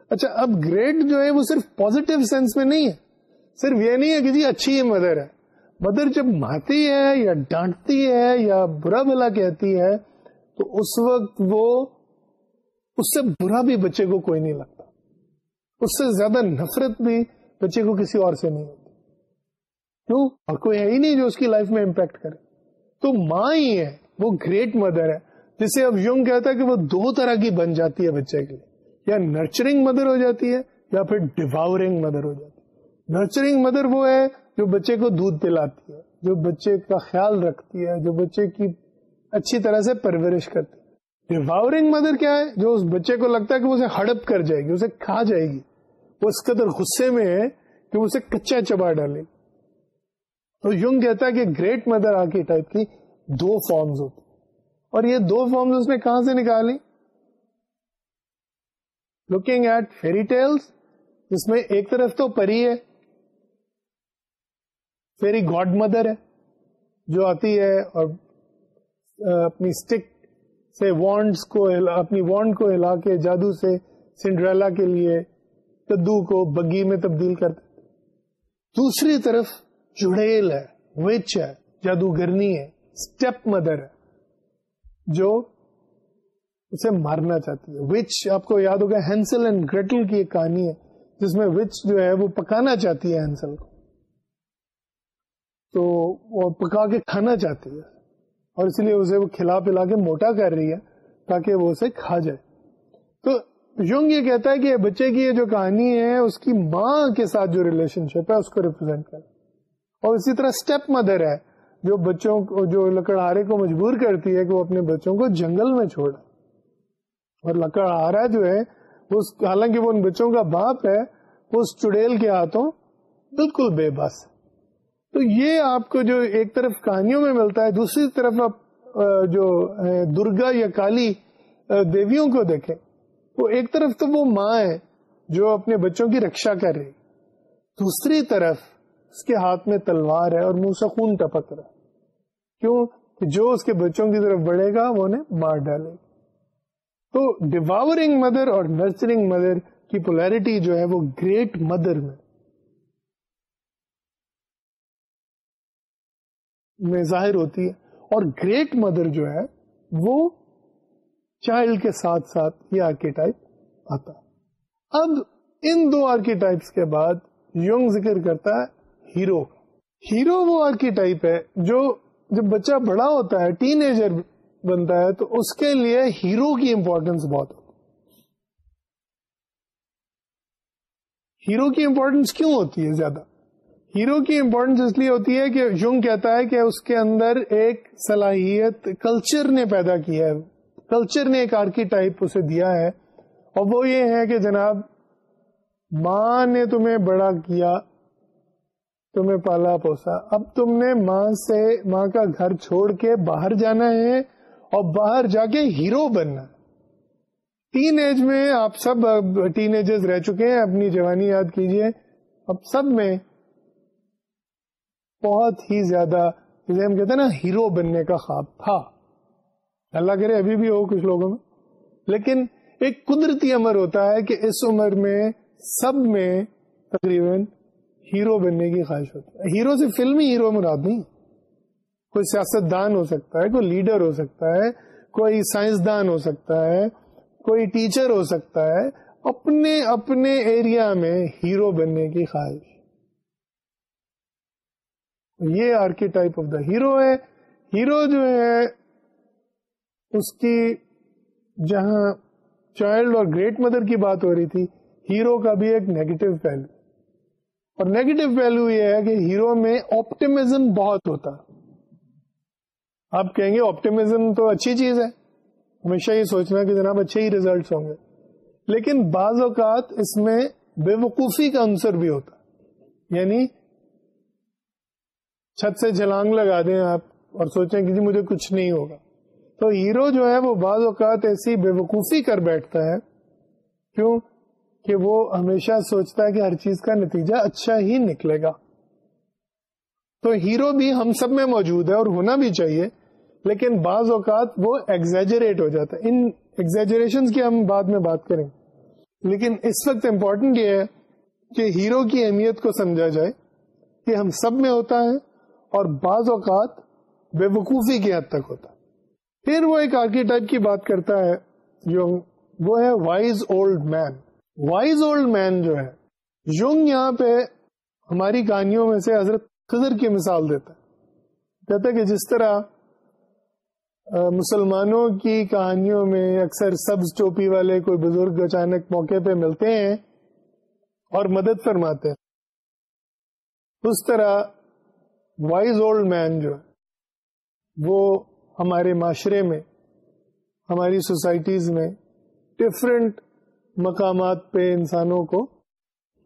اچھا اب گریٹ جو ہے وہ صرف پوزیٹو سینس میں نہیں ہے۔ صرف یہ نہیں ہے کہ جی اچھی مدر ہے۔ مدر جب مارتی ہے یا ڈانٹتی ہے یا برا بلا کہتی ہے، تو اس وقت وہ اس سے برا بھی بچے کو کوئی نہیں لگتا۔ اس سے زیادہ نفرت بھی بچے کو کسی اور سے نہیں ہوتی۔ کیوں؟ اور کوئی ہے ہی نہیں جو اس کی لائف میں امپیکٹ کرے۔ تو ماں ہی ہے۔ وہ گریٹ مدر ہے، جسے اب یونگ کہتا ہے کہ وہ دو طرح کی بن جاتی ہے بچے کے لیے۔ یا نرچرنگ مدر ہو جاتی ہے، یا پھر ڈیواورنگ مدر ہو جاتی ہے۔ نرچرنگ مدر وہ ہے جو بچے کو دودھ پلاتی ہے، جو بچے کا خیال رکھتی ہے، جو بچے کی اچھی طرح سے پرورش کرتی ہے۔ ڈیواورنگ مدر کیا ہے؟ جو اس بچے کو لگتا ہے کہ وہ اسے ہڑپ کر جائے گی، اسے کھا جائے گی۔ وہ اس قدر غصے میں ہے کہ اسے کچا چبا ڈالے گی۔ تو یونگ کہتا ہے کہ گریٹ مدر آ کی ٹائپ کی دو فارمز ہوتی اور یہ دو فارمز اس نے کہاں سے نکالی؟ لوکنگ ایٹ فیری ٹیلس جس میں ایک طرف تو پری ہے فیری گاڈ مدر ہے، جو آتی ہے اور اپنی اسٹک سے وانڈس کو اپنی وانڈ کو ہلا کے جادو سے سنڈریلا کے لیے کدو کو بگی میں تبدیل کرتے دوسری طرف چڑیل ہے وچ ہے، جادوگرنی ہے۔ اسٹیپ مدر ہے، جو اسے مارنا چاہتی ہے۔ وچ آپ کو یاد ہوگا ہینسل اینڈ گریٹل کی ایک کہانی ہے، جس میں وچ جو ہے وہ پکانا چاہتی ہے ہینسل کو۔ تو وہ پکا کے کھانا چاہتی ہے، اور اس لیے اسے وہ کھلا پلا کے موٹا کر رہی ہے تاکہ وہ اسے کھا جائے۔ تو یونگ یہ کہتا ہے کہ بچے کی یہ جو کہانی ہے، اس کی ماں کے ساتھ جو ریلیشن شپ ہے، اس کو ریپرزینٹ کر۔ اور اسی طرح اسٹیپ مدر ہے جو بچوں کو جو لکڑہارے کو مجبور کرتی ہے کہ وہ اپنے بچوں کو جنگل میں چھوڑے۔ اور لکڑہارا جو ہے حالانکہ وہ ان بچوں کا باپ ہے اس چڑیل کے ہاتھوں بالکل بے بس ہے۔ تو یہ آپ کو جو ایک طرف کہانیوں میں ملتا ہے، دوسری طرف آپ جو درگا یا کالی دیویوں کو دیکھیں۔ وہ ایک طرف تو وہ ماں ہے جو اپنے بچوں کی رکشا کر رہی، دوسری طرف اس کے ہاتھ میں تلوار ہے اور منہ سے خون ٹپک رہا۔ ہے کیوں کہ جو اس کے بچوں کی طرف بڑھے گا، وہ انہیں مار ڈالے گا۔ تو ڈیواورنگ مدر اور نرسرنگ مدر کی پولیرٹی جو ہے وہ گریٹ مدر میں۔ میں ظاہر ہوتی ہے۔ اور گریٹ مدر جو ہے، وہ چائلڈ کے ساتھ ساتھ یہ آرکیٹائپ آتا۔ اب ان دو آرکیٹائپس کے بعد یونگ ذکر کرتا ہے ہیرو۔ ہیرو وہ آرکیٹائپ ہے جو جب بچہ بڑا ہوتا ہے ٹین ایجر بنتا ہے، تو اس کے لیے ہیرو کی امپورٹینس بہت ہوتی ہیرو کی امپورٹینس کیوں ہوتی ہے زیادہ؟ ہیرو کی امپورٹینس اس لیے ہوتی ہے کہ یونگ کہتا ہے کہ اس کے اندر ایک صلاحیت کلچر نے پیدا کیا ہے۔ کلچر نے ایک آرکی ٹائپ اسے دیا ہے۔ اور وہ یہ ہے کہ جناب، ماں نے تمہیں بڑا کیا۔ تمہیں پالا پوسا۔ اب تم نے ماں سے ماں کا گھر چھوڑ کے باہر جانا ہے اور باہر جا کے ہیرو بننا۔ تین ایج میں آپ سب ٹین ایجز رہ چکے ہیں، اپنی جوانی یاد کیجیے۔ اب سب میں بہت ہی زیادہ، جسے ہم کہتے ہیں نا، ہیرو بننے کا خواب تھا۔ اللہ کرے ابھی بھی ہو کچھ لوگوں میں۔ لیکن ایک قدرتی امر ہوتا ہے کہ اس عمر میں سب میں تقریباً ہیرو بننے کی خواہش ہوتی ہے۔ ہیرو سے فلمی ہیرو مراد نہیں۔ کوئی سیاست دان ہو سکتا ہے، کوئی لیڈر ہو سکتا ہے، کوئی سائنسدان ہو سکتا ہے، کوئی ٹیچر ہو سکتا ہے۔ اپنے اپنے ایریا میں ہیرو بننے کی خواہش۔ یہ archetype of the hero ہے۔ ہیرو جو ہے، اس کی جہاں چائلڈ اور گریٹ مدر کی بات ہو رہی تھی، ہیرو کا بھی ایک نیگیٹو پہلو۔ اور نیگیٹو ویلو یہ ہے کہ ہیرو میں آپٹیمزم بہت ہوتا آپ کہیں گے آپٹیمزم تو اچھی چیز ہے۔ ہمیشہ یہ سوچنا کہ جناب اچھے ہی ریزلٹس ہوں گے۔ لیکن بعض اوقات اس میں بے وقوفی کا عنصر بھی ہوتا یعنی چھت سے جلانگ لگا دیں آپ اور سوچیں کہ جی مجھے کچھ نہیں ہوگا۔ تو ہیرو جو ہے وہ بعض اوقات ایسی بے وقوفی کر بیٹھتا ہے۔ کیوں؟ کہ وہ ہمیشہ سوچتا ہے کہ ہر چیز کا نتیجہ اچھا ہی نکلے گا۔ تو ہیرو بھی ہم سب میں موجود ہے اور ہونا بھی چاہیے، لیکن بعض اوقات وہ ایگزیجریٹ ہو جاتا ہے۔ ان ایگزیجریشن کی ہم بعد میں بات کریں۔ لیکن اس وقت امپورٹنٹ یہ ہے کہ ہیرو کی اہمیت کو سمجھا جائے کہ ہم سب میں ہوتا ہے اور بعض اوقات بے وقوفی کی حد تک ہوتا ہے۔ پھر وہ ایک آرکی ٹائپ کی بات کرتا ہے جو وہ ہے wise old man wise old man جو ہے یونگ یہاں پہ ہماری کہانیوں میں سے حضرت خضر کی مثال دیتا ہے۔ کہتا ہے کہ جس طرح مسلمانوں کی کہانیوں میں اکثر سبز ٹوپی والے کوئی بزرگ اچانک موقع پہ ملتے ہیں اور مدد فرماتے ہیں۔ اس طرح وائز اولڈ مین جو ہے، وہ ہمارے معاشرے میں، ہماری سوسائٹیز میں ڈفرینٹ مقامات پہ انسانوں کو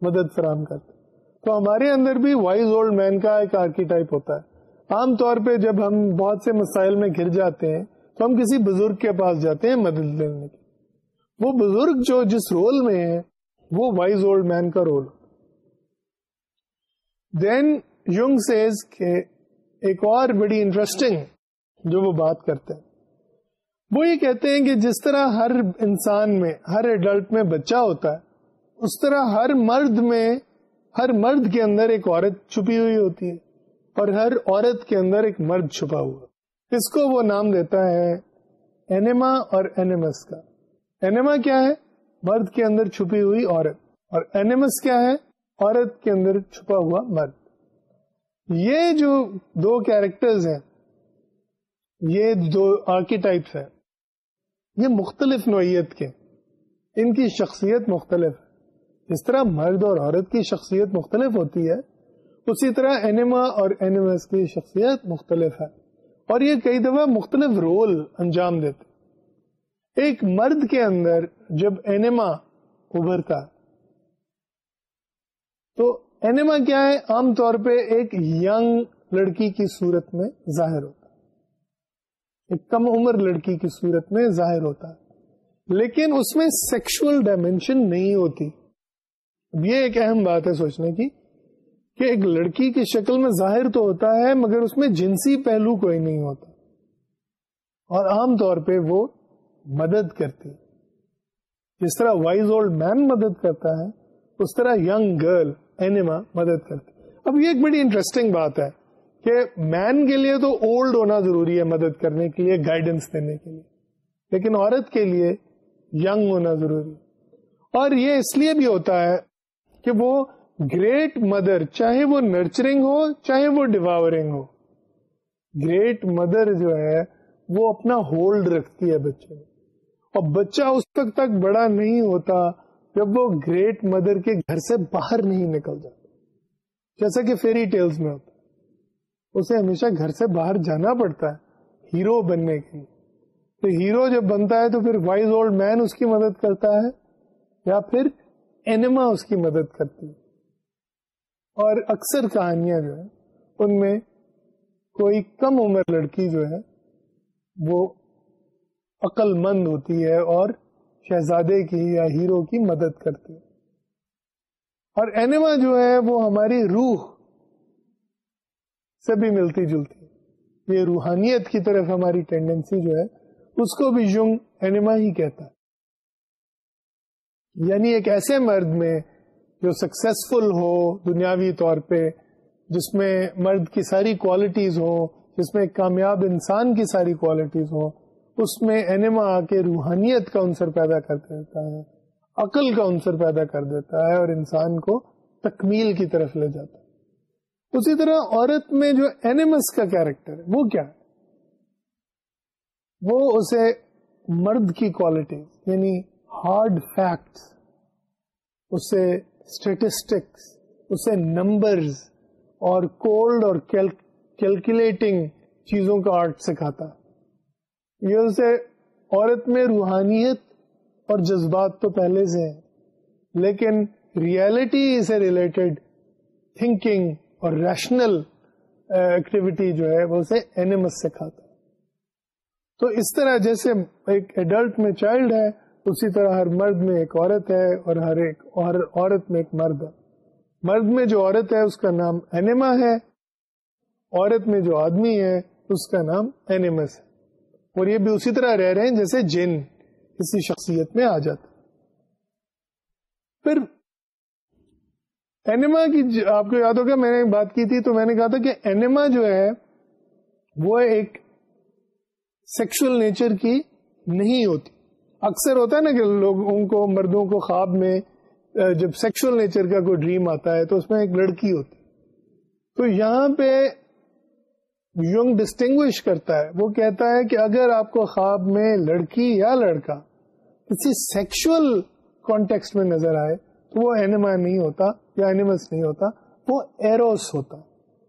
مدد فراہم کرتے تو ہمارے اندر بھی وائز اولڈ مین کا ایک آرکی ٹائپ ہوتا ہے۔ عام طور پہ جب ہم بہت سے مسائل میں گر جاتے ہیں، تو ہم کسی بزرگ کے پاس جاتے ہیں مدد لینے کی وہ بزرگ جو جس رول میں ہے، وہ وائز اولڈ مین کا رول دین یونگ سیز کے ایک اور بڑی انٹرسٹنگ جو وہ بات کرتے ہیں وہ یہ کہتے ہیں کہ جس طرح ہر انسان میں، ہر ایڈلٹ میں بچہ ہوتا ہے، اس طرح ہر مرد میں، ہر مرد کے اندر ایک عورت چھپی ہوئی ہوتی ہے اور ہر عورت کے اندر ایک مرد چھپا ہوا اس کو وہ نام دیتا ہے اینما اور اینیمس کا۔ اینما کیا ہے؟ مرد کے اندر چھپی ہوئی عورت۔ اور اینیمس کیا ہے؟ عورت کے اندر چھپا ہوا مرد۔ یہ جو دو کیریکٹرز ہیں، یہ دو آرکیٹائپس ہیں۔ یہ مختلف نوعیت کے۔ ان کی شخصیت مختلف ہے۔ جس طرح مرد اور عورت کی شخصیت مختلف ہوتی ہے، اسی طرح اینیما اور اینیمس کی شخصیت مختلف ہے۔ اور یہ کئی دفعہ مختلف رول انجام دیتے ایک مرد کے اندر جب اینیما ابھرتا تو اینیما کیا ہے؟ عام طور پہ ایک ینگ لڑکی کی صورت میں ظاہر ہوتا ایک کم عمر لڑکی کی صورت میں ظاہر ہوتا ہے۔ لیکن اس میں سیکشل ڈائمینشن نہیں ہوتی۔ اب یہ ایک اہم بات ہے سوچنے کی کہ ایک لڑکی کی شکل میں ظاہر تو ہوتا ہے، مگر اس میں جنسی پہلو کوئی نہیں ہوتا۔ اور عام طور پہ وہ مدد کرتی۔ جس طرح وائز اولڈ مین مدد کرتا ہے، اس طرح ینگ گرل اینیما مدد کرتی اب یہ ایک بڑی انٹرسٹنگ بات ہے۔ کہ مین کے لیے تو اولڈ ہونا ضروری ہے مدد کرنے کے لیے گائیڈنس دینے کے لیے. لیکن عورت کے لیے ینگ ہونا ضروری اور یہ اس لیے بھی ہوتا ہے کہ وہ گریٹ مدر چاہے وہ نرچرنگ ہو، چاہے وہ ڈیواورنگ ہو گریٹ مدر جو ہے وہ اپنا ہولڈ رکھتی ہے بچے اور بچہ اس وقت تک بڑا نہیں ہوتا جب وہ گریٹ مدر کے گھر سے باہر نہیں نکل جاتا. جیسا کہ فیری ٹیلز میں ہوتا اسے ہمیشہ گھر سے باہر جانا پڑتا ہے، ہیرو بننے کے لیے۔ تو ہیرو جب بنتا ہے تو پھر وائز اولڈ مین اس کی مدد کرتا ہے، یا پھر اینما اس کی مدد کرتی ہے۔ اور اکثر کہانیاں جو ہیں، ان میں کوئی کم عمر لڑکی جو ہے، وہ عقل مند ہوتی ہے اور شہزادے کی یا ہیرو کی مدد کرتی ہے۔ اور اینما جو ہے، وہ ہماری روح سے بھی ملتی جلتی۔ یہ روحانیت کی طرف ہماری ٹینڈنسی جو ہے، اس کو بھی یونگ اینما ہی کہتا۔ ہے یعنی ایک ایسے مرد میں جو سکسیسفل ہو دنیاوی طور پہ، جس میں مرد کی ساری کوالٹیز ہو جس میں ایک کامیاب انسان کی ساری کوالٹیز ہو اس میں اینما آ کے روحانیت کا عنصر پیدا کر دیتا ہے، عقل کا عنصر پیدا کر دیتا ہے اور انسان کو تکمیل کی طرف لے جاتا ہے۔ اسی طرح عورت میں جو اینیمس کا کیریکٹر ہے، وہ کیا؟ ہے وہ اسے مرد کی کوالٹی یعنی ہارڈ فیکٹس اسے اسٹیٹسٹکس اسے نمبرز اور کولڈ اور کیلکولیٹنگ چیزوں کا آرٹ سکھاتا۔ یہ اسے عورت میں روحانیت اور جذبات تو پہلے سے ہیں، لیکن ریالٹی سے ریلیٹڈ تھنکنگ اور ریشنل ایکٹیویٹی uh, جو ہے وہ اسے اینیمس سکھاتا تو اس طرح جیسے ایک ایڈلٹ میں چائلڈ ہے، اسی طرح ہر مرد میں ایک عورت ہے اور ہر ایک اور عورت میں ایک مرد ہے۔ مرد میں جو عورت ہے، اس کا نام اینیما ہے۔ عورت میں جو آدمی ہے، اس کا نام اینیمس ہے۔ اور یہ بھی اسی طرح رہ رہے ہیں جیسے جن کسی شخصیت میں آ جاتا پھر اینیما کی آپ کو یاد ہوگا میں نے بات کی تھی تو میں نے کہا تھا کہ اینیما جو ہے وہ ایک سیکشل نیچر کی نہیں ہوتی۔ اکثر ہوتا ہے نا کہ لوگوں کو، مردوں کو خواب میں جب سیکشل نیچر کا کوئی ڈریم آتا ہے تو اس میں ایک لڑکی ہوتی۔ تو یہاں پہ یونگ ڈسٹنگوش کرتا ہے۔ وہ کہتا ہے کہ اگر آپ کو خواب میں لڑکی یا لڑکا کسی سیکشل کانٹیکس میں نظر آئے تو وہ اینیما نہیں ہوتا۔ یا اینیمس نہیں ہوتا، وہ ایروس ہوتا۔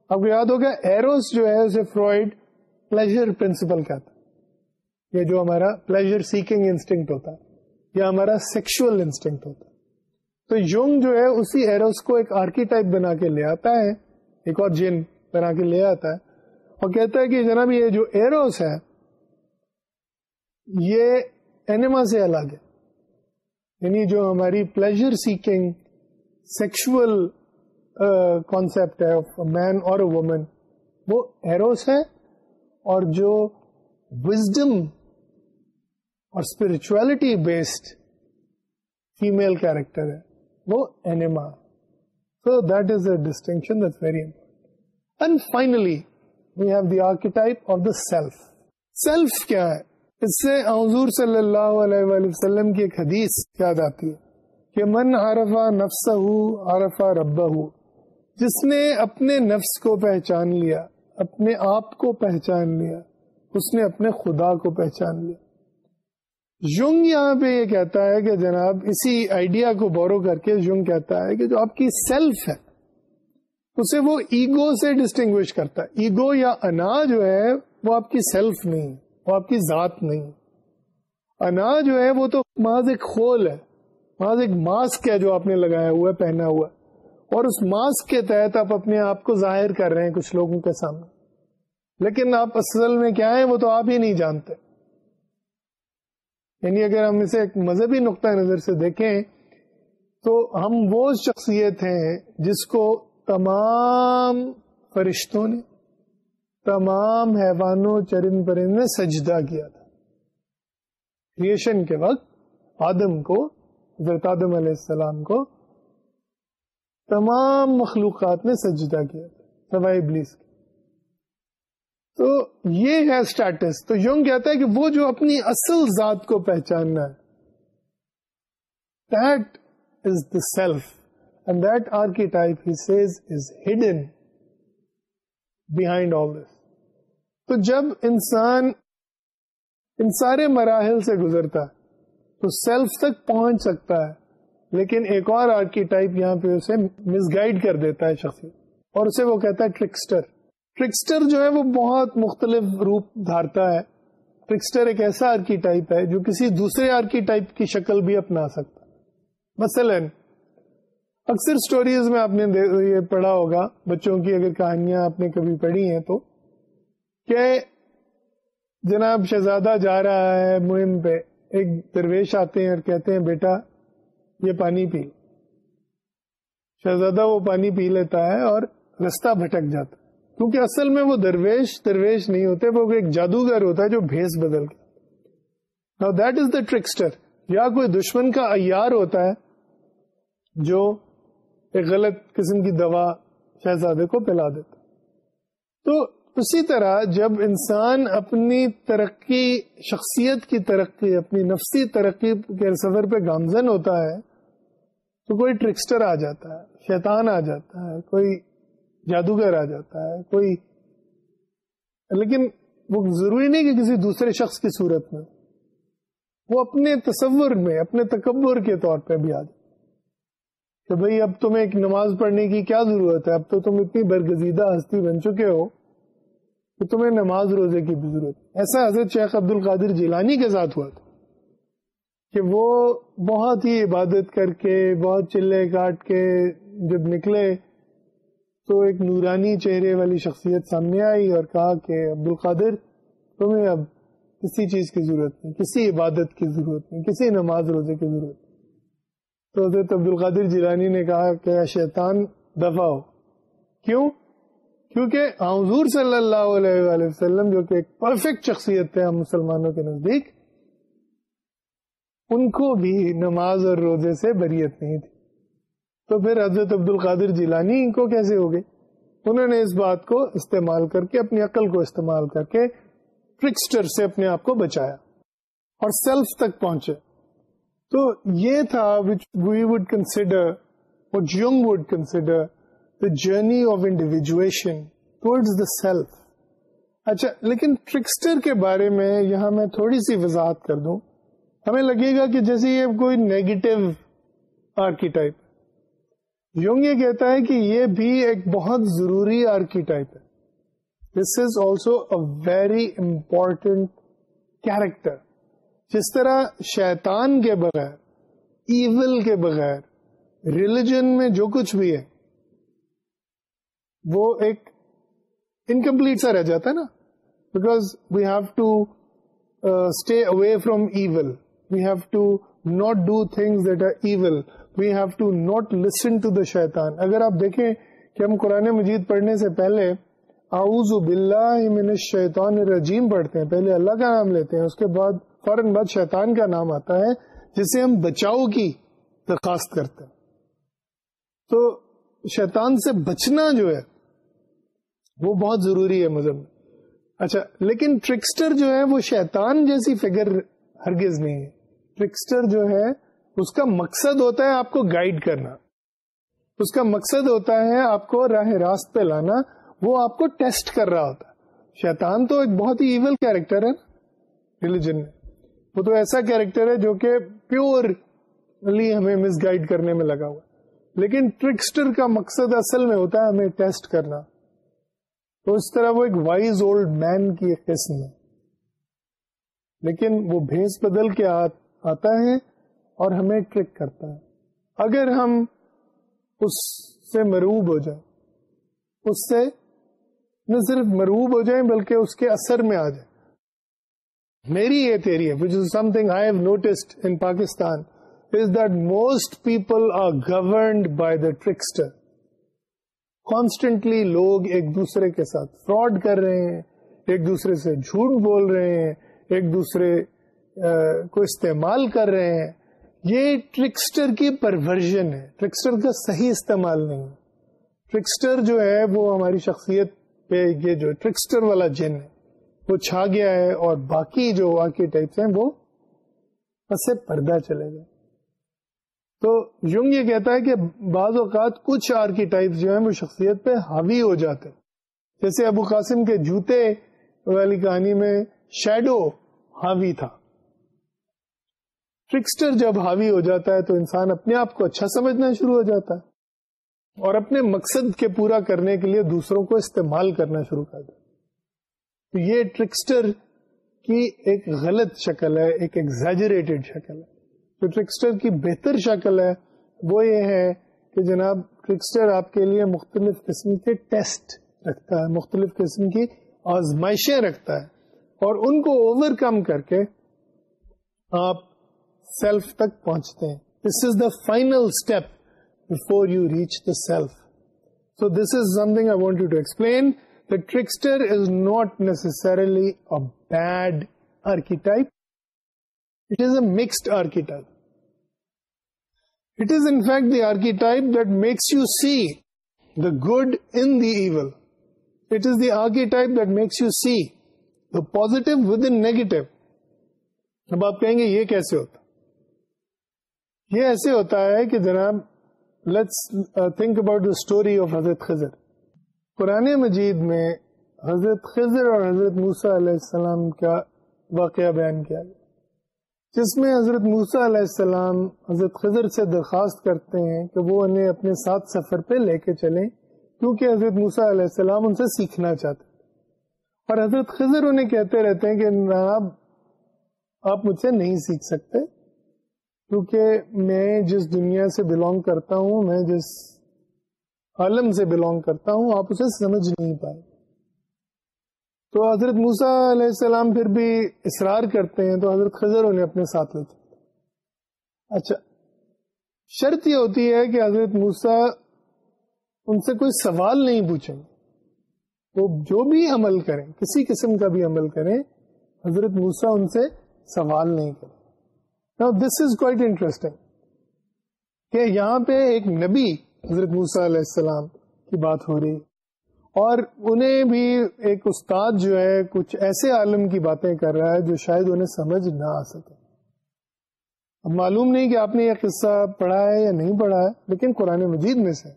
آپ کو یاد ہوگا ایروس جو ہے اسے فرائڈ پلیزر پرنسپل کہتا ہے۔ یہ جو ہمارا پلیزر سیکنگ انسٹنکٹ ہوتا ہے یا ہمارا سیکشل انسٹنکٹ ہوتا۔ ہے تو یونگ جو ہے، اسی ایروس کو ایک آرکیٹائپ بنا کے لے آتا ہے، ایک اور جن بنا کے لے آتا ہے۔ اور کہتا ہے کہ جناب، یہ جو ایروس ہے، یہ اینیما سے الگ ہے۔ یعنی جو ہماری پلیزر سیکنگ سیکشل کانسپٹ ہے مین اور وومن وہ ایروس ہے اور جو وزڈم اور اسپرچولیٹی بیسڈ فیمل کیریکٹر ہے، وہ anima so that is a distinction very important and finally we have the archetype of the self self کیا ہے؟ اس سے حضور صلی اللہ علیہ وآلہ وسلم کی ایک حدیث یاد آتی ہے۔ کہ من عرفا نفس عرفا ربا جس نے اپنے نفس کو پہچان لیا، اپنے آپ کو پہچان لیا، اس نے اپنے خدا کو پہچان لیا۔ یونگ یہاں پہ یہ کہتا ہے کہ جناب اسی آئیڈیا کو بورو کر کے یونگ کہتا ہے کہ جو آپ کی سیلف ہے، اسے وہ ایگو سے ڈسٹنگوش کرتا ہے۔ ایگو یا انا جو ہے، وہ آپ کی سیلف نہیں، وہ آپ کی ذات نہیں۔ انا جو ہے، وہ تو محض ایک کھول ہے۔ محض ایک ماسک ہے جو آپ نے لگایا ہوا ہے، پہنا ہوا ہے۔ اور اس ماسک کے تحت آپ اپنے آپ کو ظاہر کر رہے ہیں کچھ لوگوں کے سامنے۔ لیکن آپ اصل میں کیا ہیں، وہ تو آپ ہی نہیں جانتے۔ یعنی اگر ہم اسے ایک مذہبی نقطۂ نظر سے دیکھیں، تو ہم وہ شخصیت ہیں جس کو تمام فرشتوں نے، تمام حیوانوں، چرند پرند نے سجدہ کیا تھا۔ کریشن کے وقت آدم کو حضرت آدم علیہ السلام کو تمام مخلوقات نے سجدہ کیا سوائے ابلیس کے تو یہ ہے اسٹیٹس تو یوں کہتا ہے کہ وہ جو اپنی اصل ذات کو پہچاننا ہے that is the self and that archetype he says is hidden behind all this تو جب انسان ان سارے مراحل سے گزرتا ہے تو سیلف تک پہنچ سکتا ہے۔ لیکن ایک اور آرکیٹائپ یہاں پہ اسے مس گائڈ کر دیتا ہے شخص۔ اور اسے وہ کہتا ہے ٹرکسٹر ٹرکسٹر جو ہے وہ بہت مختلف روپ دھارتا ہے۔ ٹرکسٹر ایک ایسا آرکی ٹائپ ہے جو کسی دوسرے آرکی ٹائپ کی شکل بھی اپنا سکتا ہے۔ مثلا، اکثر سٹوریز میں آپ نے یہ پڑھا ہوگا، بچوں کی اگر کہانیاں آپ نے کبھی پڑھی ہیں تو، کہ جناب شہزادہ جا رہا ہے مہم پہ۔ ایک درویش آتے ہیں اور کہتے ہیں، بیٹا، یہ پانی پی۔ شہزادہ وہ پانی پی لیتا ہے اور رستہ بھٹک جاتا کیونکہ اصل میں وہ درویش درویش نہیں ہوتے، وہ ایک جادوگر ہوتا ہے جو بھیس بدل کے۔ دیٹ از دا ٹرکسٹر یا کوئی دشمن کا ایار ہوتا ہے جو ایک غلط قسم کی دوا شہزادے کو پلا دیتا تو اسی طرح جب انسان اپنی ترقی، شخصیت کی ترقی، اپنی نفسی ترقی کے سفر پہ گامزن ہوتا ہے، تو کوئی ٹرکسٹر آ جاتا ہے، شیطان آ جاتا ہے، کوئی جادوگر آ جاتا ہے، کوئی لیکن وہ ضروری نہیں کہ کسی دوسرے شخص کی صورت میں، وہ اپنے تصور میں، اپنے تکبر کے طور پہ بھی آ جائے۔ کہ بھئی اب تمہیں ایک نماز پڑھنے کی کیا ضرورت ہے؟ اب تو تم اتنی برگزیدہ ہستی بن چکے ہو۔ کہ تمہیں نماز روزے کی بھی ضرورت ایسا حضرت شیخ عبد القادر جیلانی کے ساتھ ہوا تھا کہ وہ بہت ہی عبادت کر کے، بہت چلے کاٹ کے جب نکلے تو ایک نورانی چہرے والی شخصیت سامنے آئی اور کہا کہ عبد القادر تمہیں اب کسی چیز کی ضرورت نہیں، کسی عبادت کی ضرورت نہیں، کسی نماز روزے کی ضرورت نہیں۔ تو حضرت عبد القادر جیلانی نے کہا کہ شیطان دفاع ہو۔ کیوں؟ کیونکہ ہاں، حضور صلی اللہ علیہ وآلہ وسلم جو کہ ایک پرفیکٹ شخصیت تھے ہم مسلمانوں کے نزدیک، ان کو بھی نماز اور روزے سے بریت نہیں تھی۔ تو پھر حضرت عبد القادر جیلانی کو کیسے ہو گئی انہوں نے اس بات کو استعمال کر کے، اپنی عقل کو استعمال کر کے ٹرکسٹر سے اپنے آپ کو بچایا اور سیلف تک پہنچے۔ تو یہ تھا which we would consider what Jung would consider the journey of individuation towards the self اچھا لیکن ٹرکسٹر کے بارے میں یہاں میں تھوڑی سی وضاحت کر دوں۔ ہمیں لگے گا کہ جیسے یہ کوئی نیگیٹو آرکیٹائپ یونگ یہ کہتا ہے کہ یہ بھی ایک بہت ضروری آرکیٹائپ ہے۔ This is also a very important character جس طرح شیطان کے بغیر ایول کے بغیر ریلیجن میں جو کچھ بھی ہے وہ ایک انکمپلیٹ سا رہ جاتا ہے نا۔ Because we have to stay away from evil we have to not do things that are evil we have to not listen to the Shaitan اگر آپ دیکھیں کہ ہم قرآن مجید پڑھنے سے پہلے اعوذ باللہ من الشیطان الرجیم پڑھتے ہیں۔ پہلے اللہ کا نام لیتے ہیں، اس کے بعد فوراً بعد شیطان کا نام آتا ہے، جسے ہم بچاؤ کی درخواست کرتے ہیں۔ تو شیطان سے بچنا جو ہے وہ بہت ضروری ہے مذہب۔ میں اچھا لیکن ٹرکسٹر جو ہے وہ شیطان جیسی فگر ہرگز نہیں ہے۔ ٹرکسٹر جو ہے، اس کا مقصد ہوتا ہے آپ کو گائیڈ کرنا۔ اس کا مقصد ہوتا ہے آپ کو راہ راست پہ لانا۔ وہ آپ کو ٹیسٹ کر رہا ہوتا۔ ہے شیطان تو ایک بہت ہی ایول کیریکٹر ہے ریلیجن میں۔ وہ تو ایسا کیریکٹر ہے جو کہ پیور ہمیں مس گائڈ کرنے میں لگا ہوا۔ لیکن ٹرکسٹر کا مقصد اصل میں ہوتا ہے ہمیں ٹیسٹ کرنا۔ تو اس طرح وہ ایک وائز اولڈ مین کی ایک قسم ہے۔ لیکن وہ بھیس بدل کے آتا ہے اور ہمیں ٹرک کرتا ہے۔ اگر ہم اس سے مروب ہو جائیں، اس سے نہ صرف مروب ہو جائیں بلکہ اس کے اثر میں آ جائیں۔ میری یہ تھیری ہے which is something I have noticed in Pakistan is that most people are governed by the trickster constantly لوگ ایک دوسرے کے ساتھ فراڈ کر رہے ہیں ایک دوسرے سے جھوٹ بول رہے ہیں ایک دوسرے کو استعمال کر رہے ہیں یہ ٹرکسٹر کی پرورژن ہے ٹرکسٹر کا صحیح استعمال نہیں ٹرکسٹر جو ہے وہ ہماری شخصیت پہ یہ جو ٹرکسٹر والا جن ہے وہ چھا گیا ہے اور باقی جو آرکیٹائپس ہیں وہ سے پردہ چلے گئے تو یونگ یہ کہتا ہے کہ بعض اوقات کچھ آرکیٹائپس جو ہیں وہ شخصیت پہ حاوی ہو جاتے جیسے ابو قاسم کے جوتے والی کہانی میں شیڈو حاوی تھا۔ ٹرکسٹر جب حاوی ہو جاتا ہے تو انسان اپنے آپ کو اچھا سمجھنا شروع ہو جاتا ہے اور اپنے مقصد کے پورا کرنے کے لیے دوسروں کو استعمال کرنا شروع کر دیں تو یہ ٹرکسٹر کی ایک غلط شکل ہے، ایک ایگزیجریٹڈ شکل ہے۔ جو ٹرکسٹر کی بہتر شکل ہے، وہ یہ ہے کہ جناب ٹرکسٹر آپ کے لیے مختلف قسم کے ٹیسٹ رکھتا ہے، مختلف قسم کی آزمائشیں رکھتا ہے۔ اور ان کو اوور کم کر کے آپ سیلف تک پہنچتے ہیں۔ This is the final step before you reach the self so this is something I want you to explain the trickster is not necessarily a bad archetype it is a mixed archetype it is in fact the archetype that makes you see the good in the evil it is the archetype that makes you see the positive within negative اب آپ کہیں گے، یہ کیسے ہوتا یہ ایسے ہوتا ہے کہ جناب let's think about the story of حضرت خزر قرآن مجید میں حضرت خزر اور حضرت موسا علیہ السلام کا واقعہ بیان کیا گیا۔ جس میں حضرت موسا علیہ السلام حضرت خزر سے درخواست کرتے ہیں کہ وہ انہیں اپنے ساتھ سفر پہ لے کے چلیں، کیونکہ حضرت موسا علیہ السلام ان سے سیکھنا چاہتے اور حضرت خضر انہیں کہتے رہتے ہیں کہ جناب، آپ مجھ سے نہیں سیکھ سکتے، کیونکہ میں جس دنیا سے بلونگ کرتا ہوں، میں جس عالم سے بلونگ کرتا ہوں، آپ اسے سمجھ نہیں پائے۔ تو حضرت موسا علیہ السلام پھر بھی اصرار کرتے ہیں تو حضرت خضر انہیں اپنے ساتھ لیتے اچھا شرط یہ ہوتی ہے کہ حضرت موسا ان سے کوئی سوال نہیں پوچھیں۔ وہ جو بھی عمل کریں، کسی قسم کا بھی عمل کریں، حضرت موسا ان سے سوال نہیں کریں۔ دس از کوائٹ انٹرسٹنگ کہ یہاں پہ ایک نبی حضرت موسا علیہ السلام کی بات ہو رہی اور انہیں بھی ایک استاد جو ہے کچھ ایسے عالم کی باتیں کر رہا ہے جو شاید انہیں سمجھ نہ آ سکے۔ اب معلوم نہیں کہ آپ نے یہ قصہ پڑھا ہے یا نہیں پڑھا ہے، لیکن قرآن مجید میں سے۔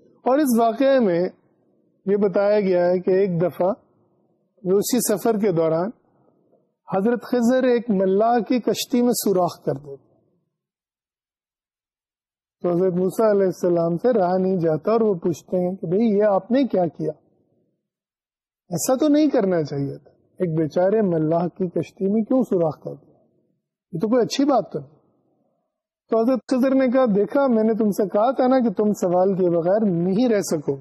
اور اس واقعے میں یہ بتایا گیا ہے کہ ایک دفعہ اسی سفر کے دوران حضرت خضر ایک ملا کی کشتی میں سوراخ کر دیتے۔ تو حضرت موسا علیہ السلام سے رہا نہیں جاتا اور وہ پوچھتے ہیں کہ بھئی یہ آپ نے کیا کیا؟ ایسا تو نہیں کرنا چاہیے تھا۔ ایک بیچارے ملاح کی کشتی میں کیوں سوراخ کر دیا؟ یہ تو کوئی اچھی بات تو نہیں۔ تو حضرت خضر نے کہا، دیکھا، میں نے تم سے کہا تھا نا کہ تم سوال کے بغیر نہیں رہ سکو۔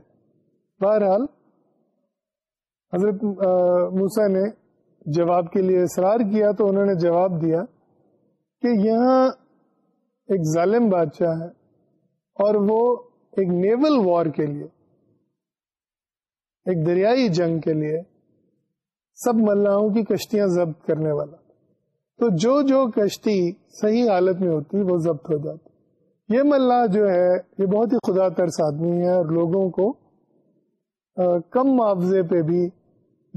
بہرحال، حضرت موسا نے جواب کے لیے اصرار کیا تو انہوں نے جواب دیا کہ یہاں ایک ظالم بادشاہ ہے۔ اور وہ ایک نیول وار کے لیے، ایک دریائی جنگ کے لیے سب ملاحوں کی کشتیاں ضبط کرنے والا۔ تو جو جو کشتی صحیح حالت میں ہوتی، وہ ضبط ہو جاتی۔ یہ ملا جو ہے، یہ بہت ہی خدا ترس آدمی ہے اور لوگوں کو کم معاوضے پہ بھی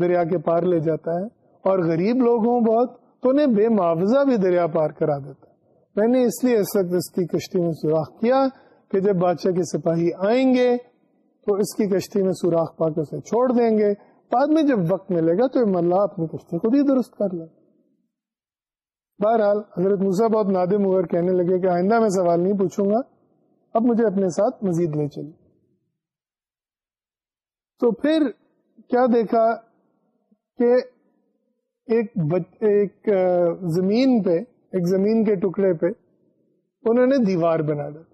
دریا کے پار لے جاتا ہے۔ اور غریب لوگ ہوں بہت، تو انہیں بے معاوضہ بھی دریا پار کرا دیتا ہے۔ میں نے اس لیے اس وقت اس کی کشتی میں سوراخ کیا کہ جب بادشاہ کے سپاہی آئیں گے تو اس کی کشتی میں سوراخ پا کے اسے چھوڑ دیں گے۔ بعد میں جب وقت ملے گا تو ملا اپنی کشتی کو بھی درست کر لے بہرحال حضرت موسا بہت نادم ہوئے کہنے لگے کہ آئندہ میں سوال نہیں پوچھوں گا، اب مجھے اپنے ساتھ مزید لے چلی تو پھر کیا دیکھا کہ ایک ایک زمین پہ، ایک زمین کے ٹکڑے پہ انہوں نے دیوار بنا دی۔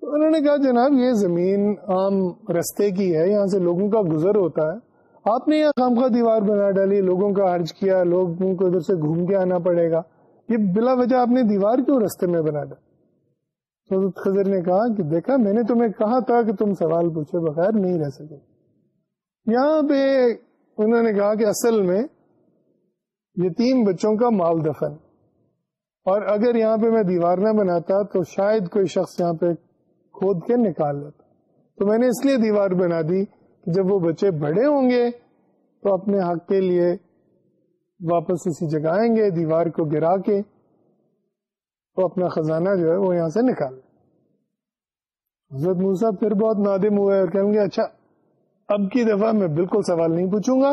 تو انہوں نے کہا، جناب، یہ زمین عام رستے کی ہے، یہاں سے لوگوں کا گزر ہوتا ہے۔ آپ نے یہاں کام کا دیوار بنا ڈالی، لوگوں کا حرج کیا، لوگوں کو ادھر سے گھوم کے آنا پڑے گا۔ یہ بلا وجہ آپ نے دیوار کیوں رستے میں بنا تو خضر نے کہا کہ دیکھا، میں نے تمہیں کہا تھا کہ تم سوال پوچھے بغیر نہیں رہ سکے۔ یہاں پہ انہوں نے کہا کہ اصل میں یتیم بچوں کا مال دفن۔ اور اگر یہاں پہ میں دیوار نہ بناتا تو شاید کوئی شخص یہاں پہ کھود کے نکال لیتا۔ تو میں نے اس لیے دیوار بنا دی کہ جب وہ بچے بڑے ہوں گے تو اپنے حق کے لیے واپس اسی جگہ آئیں گے، دیوار کو گرا کے تو اپنا خزانہ جو ہے وہ یہاں سے نکال حضرت موسا پھر بہت نادم ہوئے اور کہیں گے اچھا اب کی دفعہ میں بالکل سوال نہیں پوچھوں گا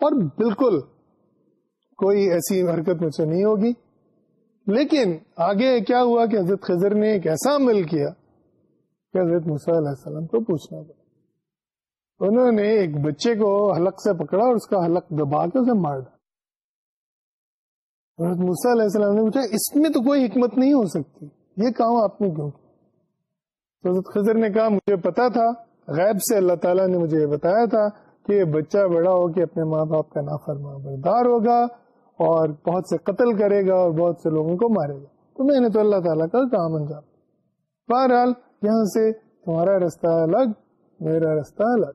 اور بالکل کوئی ایسی حرکت مجھ سے نہیں ہوگی۔ لیکن آگے کیا ہوا کہ حضرت خضر نے ایک ایسا عمل کیا کہ حضرت علیہ السلام کو پوچھنا پڑا۔ انہوں نے ایک بچے کو حلق سے پکڑا اور اس کا حلق دبا کے اسے مار ڈالا۔ حضرت موسیٰ علیہ السلام نے پوچھا، اس میں تو کوئی حکمت نہیں ہو سکتی، یہ کام آپ نے کیوں کیا؟ حضرت خضر نے کہا، مجھے پتا تھا، غیب سے اللہ تعالیٰ نے مجھے یہ بتایا تھا کہ یہ بچہ بڑا ہو کے اپنے ماں باپ کا نافرما بردار ہوگا اور بہت سے قتل کرے گا اور بہت سے لوگوں کو مارے گا۔ تو میں نے تو اللہ تعالیٰ کا کام انجام بہرحال یہاں سے تمہارا رستہ الگ، میرا رستہ الگ۔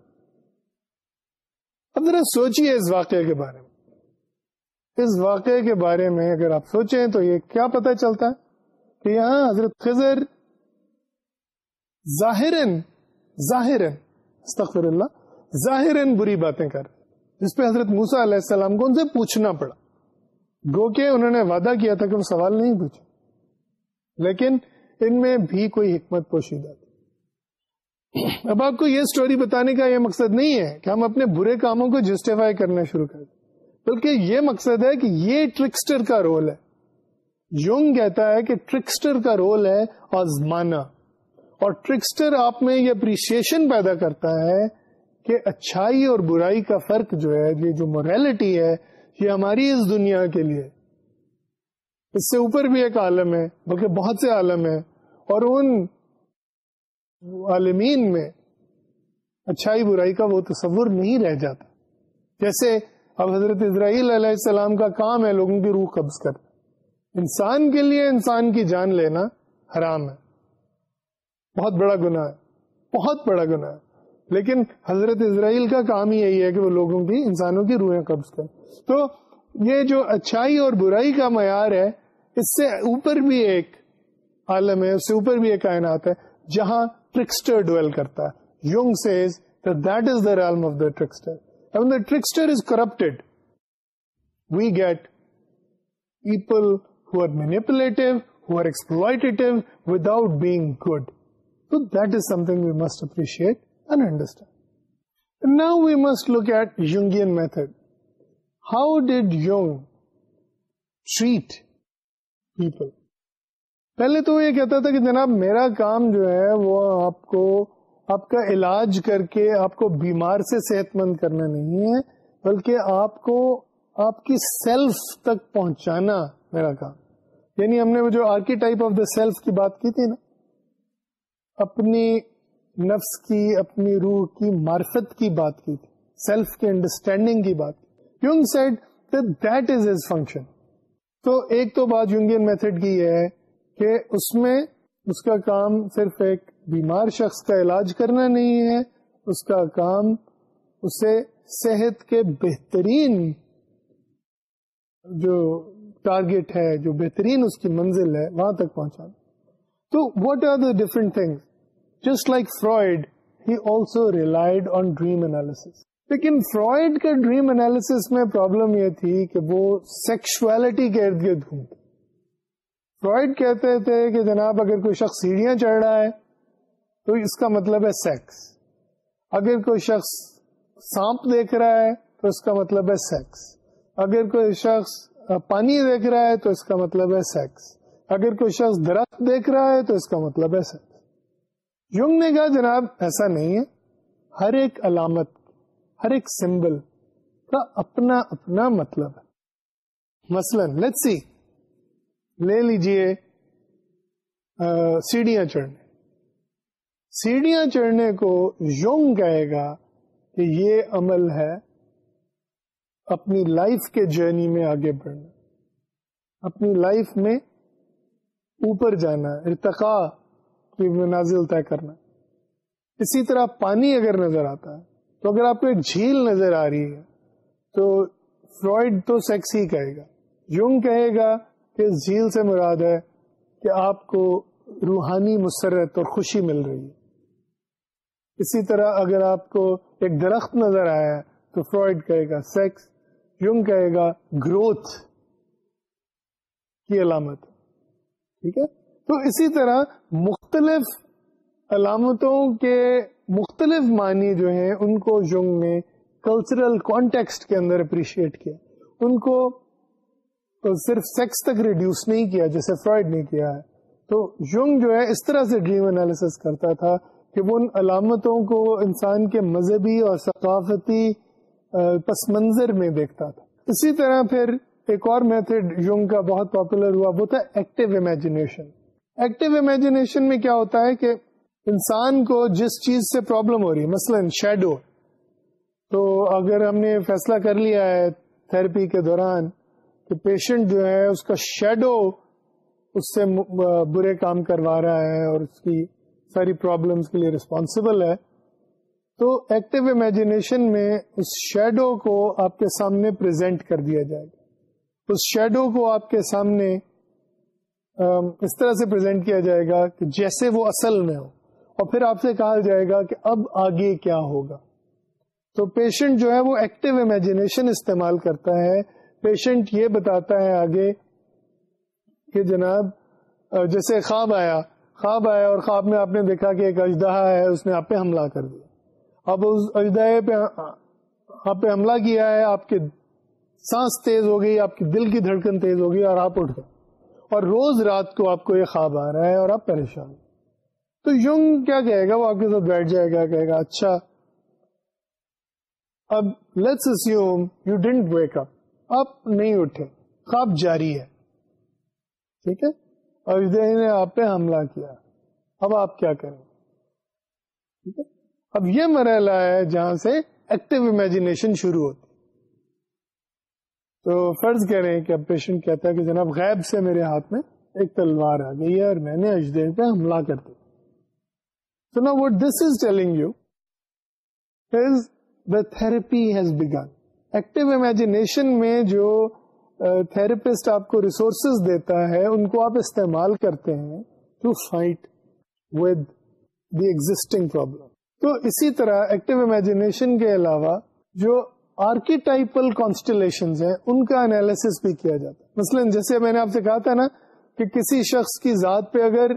اب ذرا سوچیے اس واقعے کے بارے میں۔ اس واقعے کے بارے میں اگر آپ سوچیں تو یہ کیا پتہ چلتا ہے کہ یہاں حضرت خضر ظاہر ظاہر استغفر اللہ ظاہر بری باتیں کر جس پہ حضرت موسا علیہ السلام کو ان سے پوچھنا پڑا۔ گو کہ انہوں نے وعدہ کیا تھا کہ وہ سوال نہیں پوچھے لیکن ان میں بھی کوئی حکمت پوشیدہ تھی۔ اب آپ کو یہ سٹوری بتانے کا یہ مقصد نہیں ہے کہ ہم اپنے برے کاموں کو جسٹیفائی کرنا شروع کر دیں بلکہ یہ مقصد ہے کہ یہ ٹرکسٹر کا رول ہے۔ یونگ کہتا ہے کہ ٹرکسٹر کا رول ہے آزمانا۔ اور ٹرکسٹر آپ میں یہ اپریشیشن پیدا کرتا ہے کہ اچھائی اور برائی کا فرق جو ہے، یہ جو موریلٹی ہے، یہ ہماری اس دنیا کے لیے۔ اس سے اوپر بھی ایک عالم ہے، بلکہ بہت سے عالم ہے اور ان عالمین میں اچھائی برائی کا وہ تصور نہیں رہ جاتا۔ جیسے اب حضرت اسرائیل علیہ السلام کا کام ہے لوگوں کی روح قبض کر انسان کے لیے انسان کی جان لینا حرام ہے۔ بہت بڑا گناہ ہے، بہت بڑا گناہ ہے۔ لیکن حضرت اسرائیل کا کام ہی یہی ہے کہ وہ لوگوں کی انسانوں کی روحیں قبض کریں۔ تو یہ جو اچھائی اور برائی کا معیار ہے اس سے اوپر بھی ایک عالم ہے، اس سے اوپر بھی ایک کائنات ہے، جہاں ٹرکسٹر ڈویل کرتا ہے۔ Jung says that is the realm of the trickster the trickster is corrupted we get people who are manipulative who are exploitative without being good تو that is something we must appreciate Now we must look at Jungian method. How did Jung treat people? پہلے تو یہ کہتا تھا کہ جناب میرا کام جو ہے وہ آپ کو، آپ کا علاج کر کے آپ کو بیمار سے صحت مند کرنا نہیں ہے، بلکہ آپ کو آپ کی سیلف تک پہنچانا میرا کام۔ یعنی ہم نے وہ جو archetype of the self کی بات کی تھی نا، اپنی نفس کی، اپنی روح کی معرفت کی بات کی تھی سیلف کی انڈرسٹینڈنگ کی بات کی۔ Jung said that is his function تو ایک تو بات یونگین میتھڈ کی یہ ہے کہ اس میں اس کا کام صرف ایک بیمار شخص کا علاج کرنا نہیں ہے، اس کا کام اسے صحت کے بہترین جو ٹارگیٹ ہے، جو بہترین اس کی منزل ہے، وہاں تک پہنچانا۔ تو what are the different things just like Freud he also relied on dream analysis لیکن فرائڈ کے ڈریم انالیس میں پرابلم یہ تھی کہ وہ سیکشولیٹی کے ارد گرد گھومتے فرائڈ کہتے تھے کہ جناب اگر کوئی شخص سیڑھیاں چڑھ رہا ہے تو اس کا مطلب ہے سیکس۔ اگر کوئی شخص سانپ دیکھ رہا ہے تو اس کا مطلب ہے سیکس۔ اگر کوئی شخص پانی دیکھ رہا ہے تو اس کا مطلب ہے سیکس۔ اگر کوئی شخص درخت دیکھ رہا ہے تو اس کا مطلب ہے سیکس۔ یونگ نے کہا جناب ایسا نہیں ہے، ہر ایک علامت ہر ایک سمبل کا اپنا اپنا مطلب ہے۔ مثلا لیٹ سی لے لیجیے سیڑھیاں چڑھنے۔ سیڑھیاں چڑھنے کو یونگ کہے گا کہ یہ عمل ہے اپنی لائف کے جرنی میں آگے بڑھنا۔ اپنی لائف میں اوپر جانا ارتقا کی منازل طے کرنا۔ اسی طرح پانی اگر نظر آتا ہے تو اگر آپ کو ایک جھیل نظر آ رہی ہے، تو فرائڈ تو سیکس ہی کہے گا۔ یوں کہے گا کہ جھیل سے مراد ہے کہ آپ کو روحانی مسرت اور خوشی مل رہی ہے۔ اسی طرح اگر آپ کو ایک درخت نظر آیا ہے، تو فرائڈ کہے گا سیکس۔ یوں کہے گا گروتھ کی علامت ٹھیک ہے؟ تو اسی طرح مختلف علامتوں کے مختلف معنی جو ہیں، ان کو یونگ نے کلچرل کانٹیکسٹ کے اندر اپریشیٹ کیا۔ ان کو صرف سیکس تک ریڈیوس نہیں کیا، جیسے فرائڈ نے کیا ہے۔ تو یونگ جو ہے، اس طرح سے ڈریم انالیس کرتا تھا کہ وہ ان علامتوں کو انسان کے مذہبی اور ثقافتی پس منظر میں دیکھتا تھا۔ اسی طرح پھر ایک اور میتھڈ یونگ کا بہت پاپولر ہوا، وہ تھا ایکٹیو امیجنیشن ایکٹیو امیجنیشن میں کیا ہوتا ہے کہ انسان کو جس چیز سے پرابلم ہو رہی ہے، مثلا شیڈو تو اگر ہم نے فیصلہ کر لیا ہے تھراپی کے دوران کہ پیشنٹ جو ہے، اس کا شیڈو اس سے برے کام کروا رہا ہے اور اس کی ساری پرابلمس کے لیے ریسپانسبل ہے، تو ایکٹیو امیجنیشن میں اس شیڈو کو آپ کے سامنے پرزینٹ کر دیا جائے گا۔ اس شیڈو کو آپ کے سامنے اس طرح سے پرزینٹ کیا جائے گا کہ جیسے وہ اصل میں ہو۔ اور پھر آپ سے کہا جائے گا کہ اب آگے کیا ہوگا۔ تو پیشنٹ جو ہے وہ ایکٹیو امیجنیشن استعمال کرتا ہے۔ پیشنٹ یہ بتاتا ہے آگے کہ جناب، جیسے خواب آیا خواب آیا اور خواب میں آپ نے دیکھا کہ ایک اجدہ ہے، اس نے آپ پہ حملہ کر دیا۔ اب اس اجدہ پہ آپ پہ حملہ کیا ہے، آپ کے سانس تیز ہو گئی، آپ کی دل کی دھڑکن تیز ہو گئی اور آپ اٹھ گئے۔ اور روز رات کو آپ کو یہ خواب آ رہا ہے اور آپ پریشان تو یونگ کیا کہے گا؟ وہ آپ کے ساتھ بیٹھ جائے گا، کہے گا اچھا۔ اب let's assume you don't wake up آپ نہیں اٹھے۔ خواب جاری ہے۔ ٹھیک ہے؟ اور نے آپ پہ حملہ کیا۔ اب آپ کیا کریں؟ ٹھیک ہے؟ اب یہ مرحلہ ہے جہاں سے ایکٹیو امیجنیشن شروع ہوتی تو فرض کریں کہ اب پیشنٹ کہتا ہے کہ جناب غیب سے میرے ہاتھ میں ایک تلوار آ گئی ہے اور میں نے اجدے پہ حملہ کر دیا۔ تو نا what this is telling you is the therapy has begun active imagination میں جو uh, تھراپسٹ آپ کو ریسورسز دیتا ہے، ان کو آپ استعمال کرتے ہیں to fight with the existing problem تو اسی طرح ایکٹیو امیجنیشن کے علاوہ جو آرکیٹائپل کانسٹلیشن ہیں، ان کا انالیس بھی کیا جاتا ہے. مثلاً جیسے میں نے آپ سے کہا تھا نا کہ کسی شخص کی ذات پہ اگر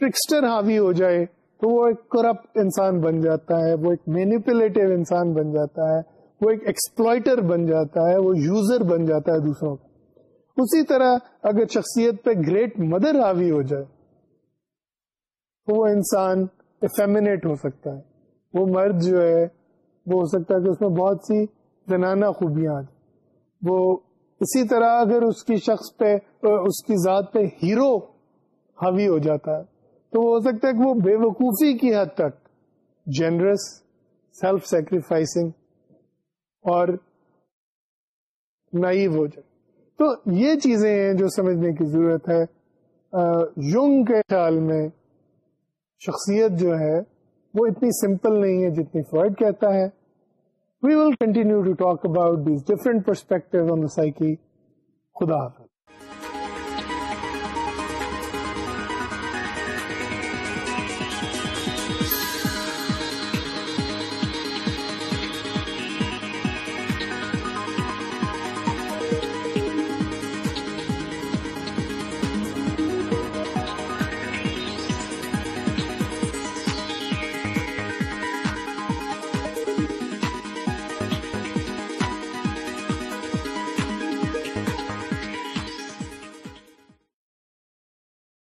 ٹرکسٹر حاوی ہو جائے تو وہ ایک کرپٹ انسان بن جاتا ہے، وہ ایک مینیپولیٹو انسان بن جاتا ہے، وہ ایک ایکسپلائٹر بن جاتا ہے، وہ یوزر بن جاتا ہے دوسروں کا۔ اسی طرح اگر شخصیت پہ گریٹ مدر حاوی ہو جائے، تو وہ انسان افیمنیٹ ہو سکتا ہے۔ وہ مرد جو ہے، وہ ہو سکتا ہے کہ اس میں بہت سی زنانہ خوبیاں آ جائیں وہ اسی طرح اگر اس کی شخص پہ، اس کی ذات پہ ہیرو حاوی ہو جاتا ہے تو وہ ہو سکتا ہے کہ وہ بے وقوفی کی حد تک جنرس سیلف سیکریفائسنگ اور نائو ہو جائے۔ تو یہ چیزیں ہیں جو سمجھنے کی ضرورت ہے۔ یونگ کے خیال میں شخصیت جو ہے، وہ اتنی سمپل نہیں ہے جتنی فرائڈ کہتا ہے۔ We will continue to talk about these different perspective on the psyche خدا حافظ۔